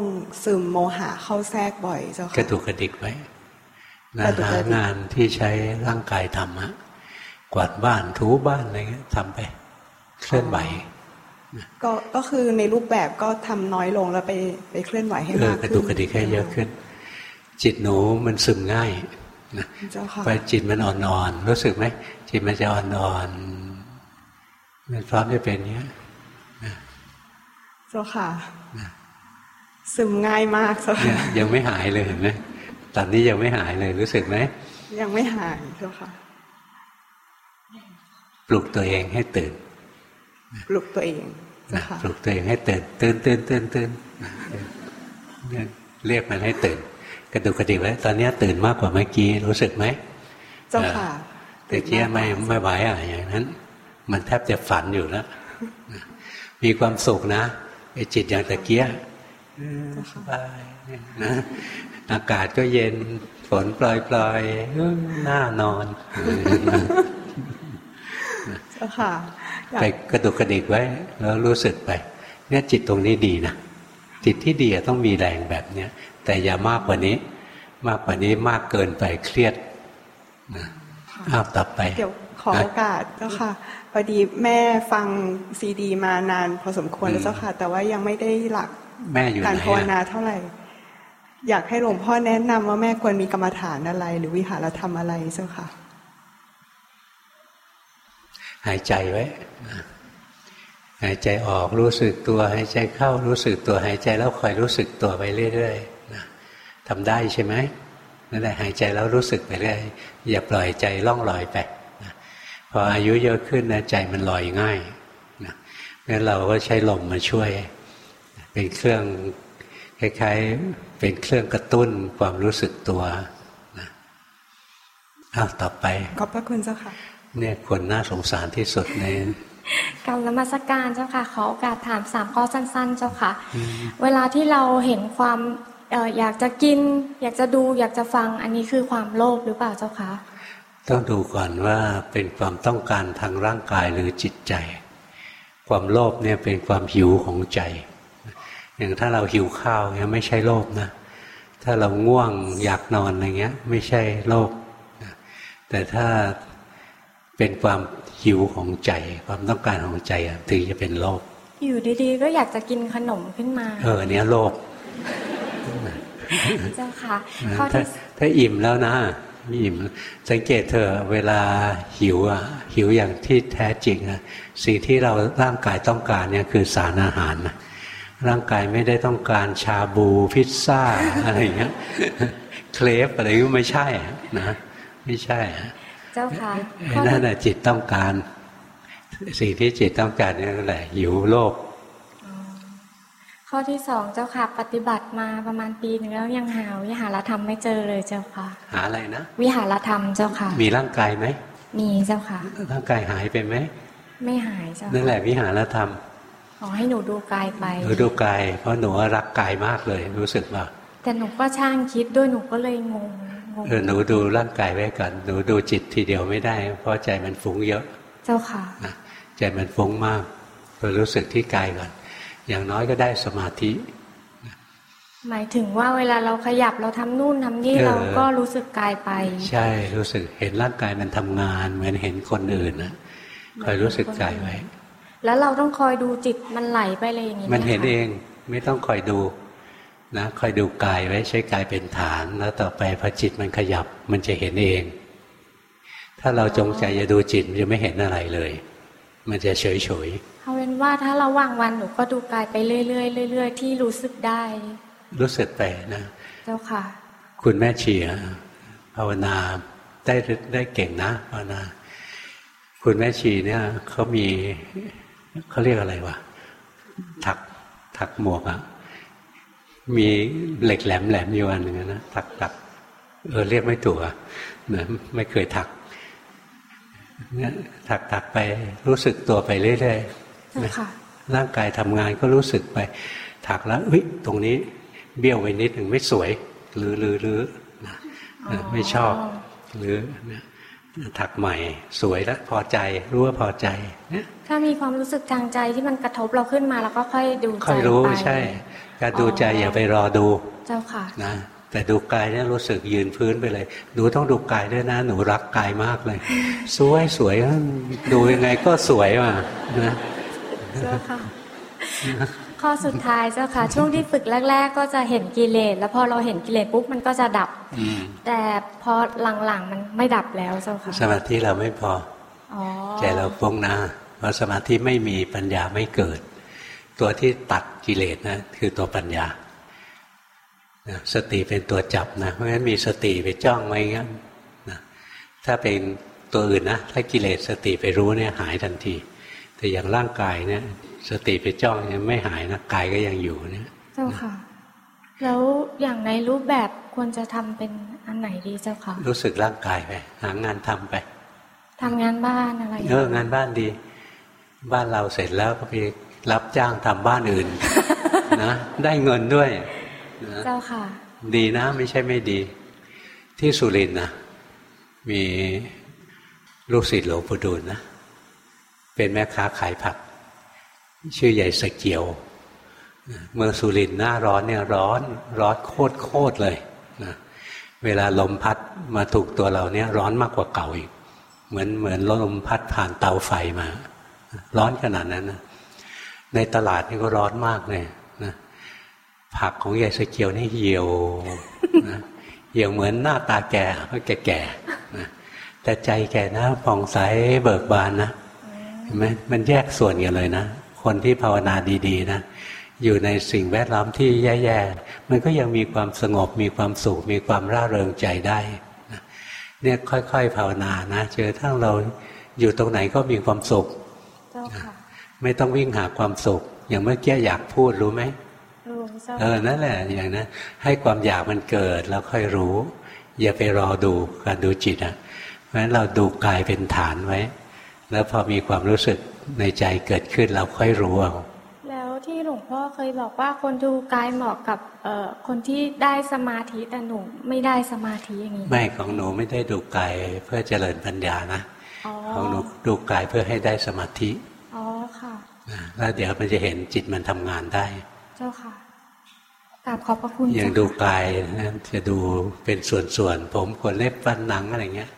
ซึมโมหะเข้าแทรกบ่อยเจ้าค่ะกระตุกกระดิกไว้นะหางานที่ใช้ร่างกายทำอะกวาดบ้านถูบ้านอะไรเงี้ยทำไป เคลื่อนไหวก็ก็คือในรูปแบบก็ทำน้อยลงแล้วไปไปเคลื่อนไหวให้มากขึ้นกระตุกกระดิกให้เยอะขึ้น จิตหนูมันซึมง่ายนะไปจิตมันอ่อนๆรู้สึกไหมจิตมันจะอ่อนๆมันพร้อมจะเป็นเนี้ยเจ้าค่ะซึมง่ายมากเจ้าค่ะยังไม่หายเลยเห็นไหมตอนนี้ยังไม่หายเลยรู้สึกไหมยังไม่หายเจ้าค่ะ ปลุกตัวเองให้ตื่น ปลุกตัวเองปลุกตัวเองให้ตื่นตื่นตื่นตื่นตื่นเรียกมันให้ตื่น กระดุกกระดิกไว้ตอนนี้ตื่นมากกว่าเมื่อกี้รู้สึกไหมเจ้าค่ะแต่เกี้ยไม่ไม่ไหวอะอย่างนั้น มันแทบจะฝันอยู่แล้วมีความสุขนะไอ้จิตอย่างตะเกียสบายนะอากาศก็เย็นฝนปล่อยๆน่านอนค่ะ ไปกระดุกกระดิกไว้ แล้วรู้สึกไป เนี่ยจิตตรงนี้ดีนะจิตที่ดีต้องมีแรงแบบเนี้ยแต่อย่ามากกว่านี้ มากกว่านี้มากเกินไปเครียดนะอ้าวต่อไปเดี๋ยวขอโอกาสเจ้าค่ะพอดีแม่ฟังซีดี มานานพอสมควรแล้วเจ้าค่ะ แต่ว่ายังไม่ได้หลักแม่อยู่การภาวนาเท่าไหร่ อยากให้หลวงพ่อแนะนำว่าแม่ควรมีกรรมฐานอะไร หรือวิหารธรรมอะไรเจ้าค่ะ หายใจไว้หายใจออกรู้สึกตัวหายใจเข้ารู้สึกตัวหายใจแล้วคอยรู้สึกตัวไปเรื่อยๆทำได้ใช่ไหมนั่นแหละหายใจแล้วรู้สึกไปเรื่อยอย่าปล่อยใจล่องลอยไปพออายุเยอะขึ้นนะใจมันลอยง่ายนะงั้นเราก็ใช้ลมมาช่วย เป็นเครื่องคล้ายๆเป็นเครื่องกระตุ้นความรู้สึกตัวนะอ้าวต่อไปขอบพระคุณเจ้าค่ะ เนี่ยคนน่าสงสารที่สุดในกรรมมาสการเจ้าค่ะ ขอโอกาสถามสามข้อสั้น ๆ เจ้าค่ะ เวลาที่เราเห็นความอยากจะกิน อยากจะดูอยากจะฟังอันนี้คือความโลภหรือเปล่าเจ้าคะต้องดูก่อนว่าเป็นความต้องการทางร่างกายหรือจิตใจ ความโลภเนี่ยเป็นความหิวของใจ อย่างถ้าเราหิวข้าวเนี่ยไม่ใช่โลภนะ ถ้าเราง่วงอยากนอนอะไรเงี้ย ไม่ใช่โลภแต่ถ้า เป็นความหิวของใจความต้องการของใจถึงจะเป็นโลภอยู่ดีๆ ก็อยากจะกินขนมขึ้นมา เออเนี้ยโลภเจ้าค่ะถ้าอิ่มแล้วนะไม่อิ่มสังเกตเธอเวลาหิวอะหิวอย่างที่แท้จริงอะสิ่งที่เราร่างกายต้องการเนี่ยคือสารอาหารนะร่างกายไม่ได้ต้องการชาบูพิซซ่าอะไรอย่างเงี้ยเคลฟอะไรก็ไม่ใช่นะไม่ใช่ เจ้าค่ะนั่นแหละจิตต้องการ สิ่งที่จิตต้องการนี่แหละหิวโลภข้อที่สองเจ้าค่ะ ปฏิบัติมาประมาณปีหนึ่งแล้วยังหาวิหารธรรมไม่เจอเลยเจ้าค่ะ หาอะไรนะวิหารธรรมเจ้าค่ะ มีร่างกายไหมมีเจ้าค่ะ ร่างกายหายไปไหมไม่หายเจ้านั่นแหละวิหารธรรมขอให้หนูดูกายไปหนูดูกายเพราะหนูรักกายมากเลยรู้สึกว่าแต่หนูก็ช่างคิดด้วยหนูก็เลยงงเออ หนูดูร่างกายไว้ก่อนหนูดูจิตทีเดียวไม่ได้ เพราะใจมันฟุ้งเยอะ เจ้าค่ะใจมันฟุ้งมากเรารู้สึกที่กายก่อน อย่างน้อยก็ได้สมาธิหมายถึงว่าเวลาเราขยับเราทำนู่นทำนี่เราก็รู้สึกกายไป ใช่รู้สึกเห็นร่างกายมันทำงาน เหมือนเห็นคนอื่นนะคอยรู้สึกกายไว้ แล้วเราต้องคอยดูจิตมันไหลไปเลยอย่างนี้มันเห็นเอง ไม่ต้องคอยดู นะคอยดูกายไว้ใช้กายเป็นฐาน แล้วต่อไปพอจิตมันขยับมันจะเห็นเอง ถ้าเราจงใจจะดูจิตมันจะไม่เห็นอะไรเลย มันจะเฉยเฉยเอาเป็นว่าถ้าเราว่างวันหนูก็ดูกายไปเรื่อยๆเรื่อยๆที่รู้สึกได้ รู้สึกไปนะเจ้าค่ะ คุณแม่เชียภาวนาได้ได้เก่งนะภาวนา คุณแม่ชีเนี่ยเขามีเขาเรียกอะไรวะถักถักหมวกอะ มีเหล็กแหลมแหลมอยู่อันหนึ่งนะถักถักเออเรียกไม่ถูกอะนะไม่เคยถักเนี่ยถักถักไปรู้สึกตัวไปเรื่อยๆร่างกายทำงานก็รู้สึกไป ถักแล้วเฮ้ยตรงนี้ เบี้ยวไปนิดหนึ่งไม่สวย หรือหรือหรือนะไม่ชอบ หรือ ถักใหม่สวยแล้วพอใจรู้ว่าพอใจเนี่ยถ้ามีความรู้สึกทางใจที่มันกระทบเราขึ้นมาแล้วก็ค่อยดูใจค่อยรู้ใช่ การดูใจอย่าไปรอดูเจ้าค่ะนะแต่ดูกายเนี่ยรู้สึกยืนพื้นไปเลยหนูต้องดูกายด้วยนะ หนูรักกายมากเลย สวยสวยดูยังไงก็สวยว่ะนะเจ้าค่ะ ข้อสุดท้ายเจ้าค่ะ ช่วงที่ฝึกแรก ๆ ก็จะเห็นกิเลสแล้วพอเราเห็นกิเลสปุ๊บมันก็จะดับ แต่พอหลังๆมันไม่ดับแล้วเจ้าค่ะสมาธิเราไม่พอใจเราฟงนะพอสมาธิไม่มีปัญญาไม่เกิด ตัวที่ตัดกิเลสนะคือตัวปัญญาสติเป็นตัวจับนะเพราะฉะนั้นมีสติไปจ้องไว้งั้นนะถ้าเป็นตัวอื่นนะถ้ากิเลสสติไปรู้เนี่ยหายทันที แต่อย่างร่างกายเนี่ย สติไปจ้องยังไม่หายนะกายก็ยังอยู่เนี่ยเจ้าค่ะ แล้วอย่างในรูปแบบควรจะทำเป็นอันไหนดีเจ้าค่ะ รู้สึกร่างกายไป หางานทำไปทำงานบ้านอะไรเอองานบ้านดี บ้านเราเสร็จแล้วก็ไปรับจ้างทำบ้านอื่นนะได้เงินด้วยเจ้าค่ะ ดีนะ ไม่ใช่ไม่ดี ที่สุรินนะมีลูกศิษย์หลวงปู่ดูลนะเป็นแม่ค้าขายผัก ชื่อใหญ่สเกียว เมืองสุรินหน้าร้อนเนี่ยร้อนร้อนโคตรโคตรเลยนะเวลาลมพัดมาถูกตัวเราเนี่ยร้อนมากกว่าเก่าอีก เหมือนเหมือนลมพัดผ่านเตาไฟมา ร้อนขนาดนั้นนะในตลาดนี่ก็ร้อนมากเลยนะผักของยายสเกียวนี่เหี่ยวนะเหี่ยวเหมือนหน้าตาแก่ก็แก่ๆนะแต่ใจแก่นะผ่องใสเบิกบานนะเห็นไหมมันแยกส่วนกันเลยนะ คนที่ภาวนาดีๆนะอยู่ในสิ่งแวดล้อมที่แย่ๆ มันก็ยังมีความสงบ มีความสุข มีความร่าเริงใจได้เนี่ยค่อยๆ ภาวนานะเจอทั้งเราอยู่ตรงไหนก็มีความสุข ไม่ต้องวิ่งหาความสุข อย่างเมื่อกี้อยากพูดรู้ไหมเออ นั่นแหละ อย่างนั้นให้ความอยากมันเกิดแล้วค่อยรู้ อย่าไปรอดูการดูจิตอะ เพราะฉะนั้นเราดูกายเป็นฐานไว้ แล้วพอมีความรู้สึกในใจเกิดขึ้นเราค่อยรู้เอาแล้วที่หลวงพ่อเคยบอกว่าคนดูกายเหมาะกับคนที่ได้สมาธิแต่หนูไม่ได้สมาธิอย่างนี้ไม่ของหนูไม่ได้ดูกายเพื่อเจริญปัญญานะของหนูดูกายเพื่อให้ได้สมาธิอ๋อค่ะแล้วเดี๋ยวมันจะเห็นจิตมันทำงานได้ เจ้าค่ะกราบขอบพระคุณอย่างดูกายนะจะดูเป็นส่วนๆผมขนเล็บฟันหนังอะไรเงี้ย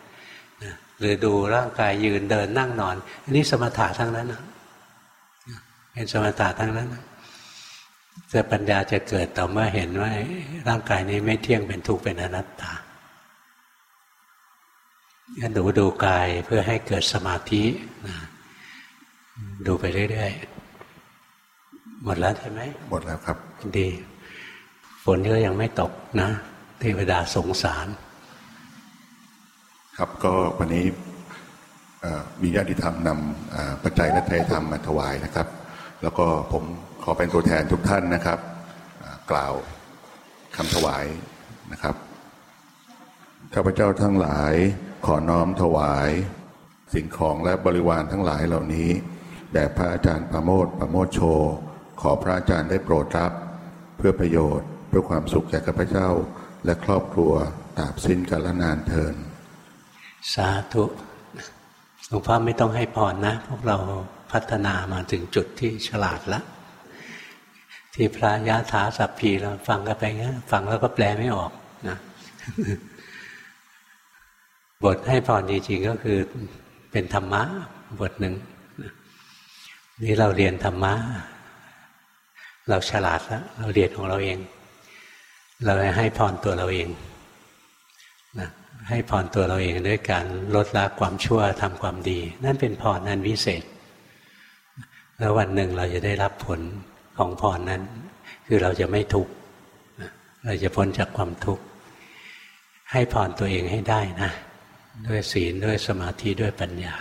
หรือดูร่างกายยืนเดินนั่งนอน อันนี้สมถะทั้งนั้นนะเป็นสมถะทั้งนั้นแต่ปัญญาจะเกิดต่อเมื่อเห็นว่าร่างกายนี้ไม่เที่ยงเป็นทุกข์เป็นอนัตตางั้นดูดูกายเพื่อให้เกิดสมาธินะดูไปเรื่อยๆ หมดแล้วใช่ไหม หมดแล้วครับ ดี ฝนก็ยังไม่ตกนะ เทวดาสงสาร ครับก็วันนี้มีญาติธรรมนำปัจจัยและเทธรรมมาถวายนะครับ แล้วก็ผมขอเป็นตัวแทนทุกท่านนะครับ กล่าวคำถวายนะครับข้าพเจ้าทั้งหลายขอน้อมถวาย สิ่งของและบริวารทั้งหลายเหล่านี้แด่พระอาจารย์ประโมทประโมทโช ขอพระอาจารย์ได้โปรดรับ เพื่อประโยชน์เพื่อความสุขแก่ข้าพเจ้าและครอบครัวตราบสิ้นกาลนานเทิน สาธุหลวงพ่อไม่ต้องให้พรนะ พวกเราพัฒนามาถึงจุดที่ฉลาดแล้วที่พระยาถาสัพพีเราฟังกันไปงี้ฟังแล้วก็แปลไม่ออกนะบทให้พรจริงๆก็คือเป็นธรรมะบทหนึ่งนี่เราเรียนธรรมะเราฉลาดแล้วเราเรียนของเราเอง เราให้พรตัวเราเองนะ ให้พรตัวเราเองด้วยการลดละความชั่วทำความดี นั่นเป็นพรนั้นวิเศษ แล้ววันหนึ่งเราจะได้รับผลของพรนั้น คือเราจะไม่ทุกข์เราจะพ้นจากความทุกข์ให้พรตัวเองให้ได้นะ ด้วยศีลด้วยสมาธิด้วยปัญญา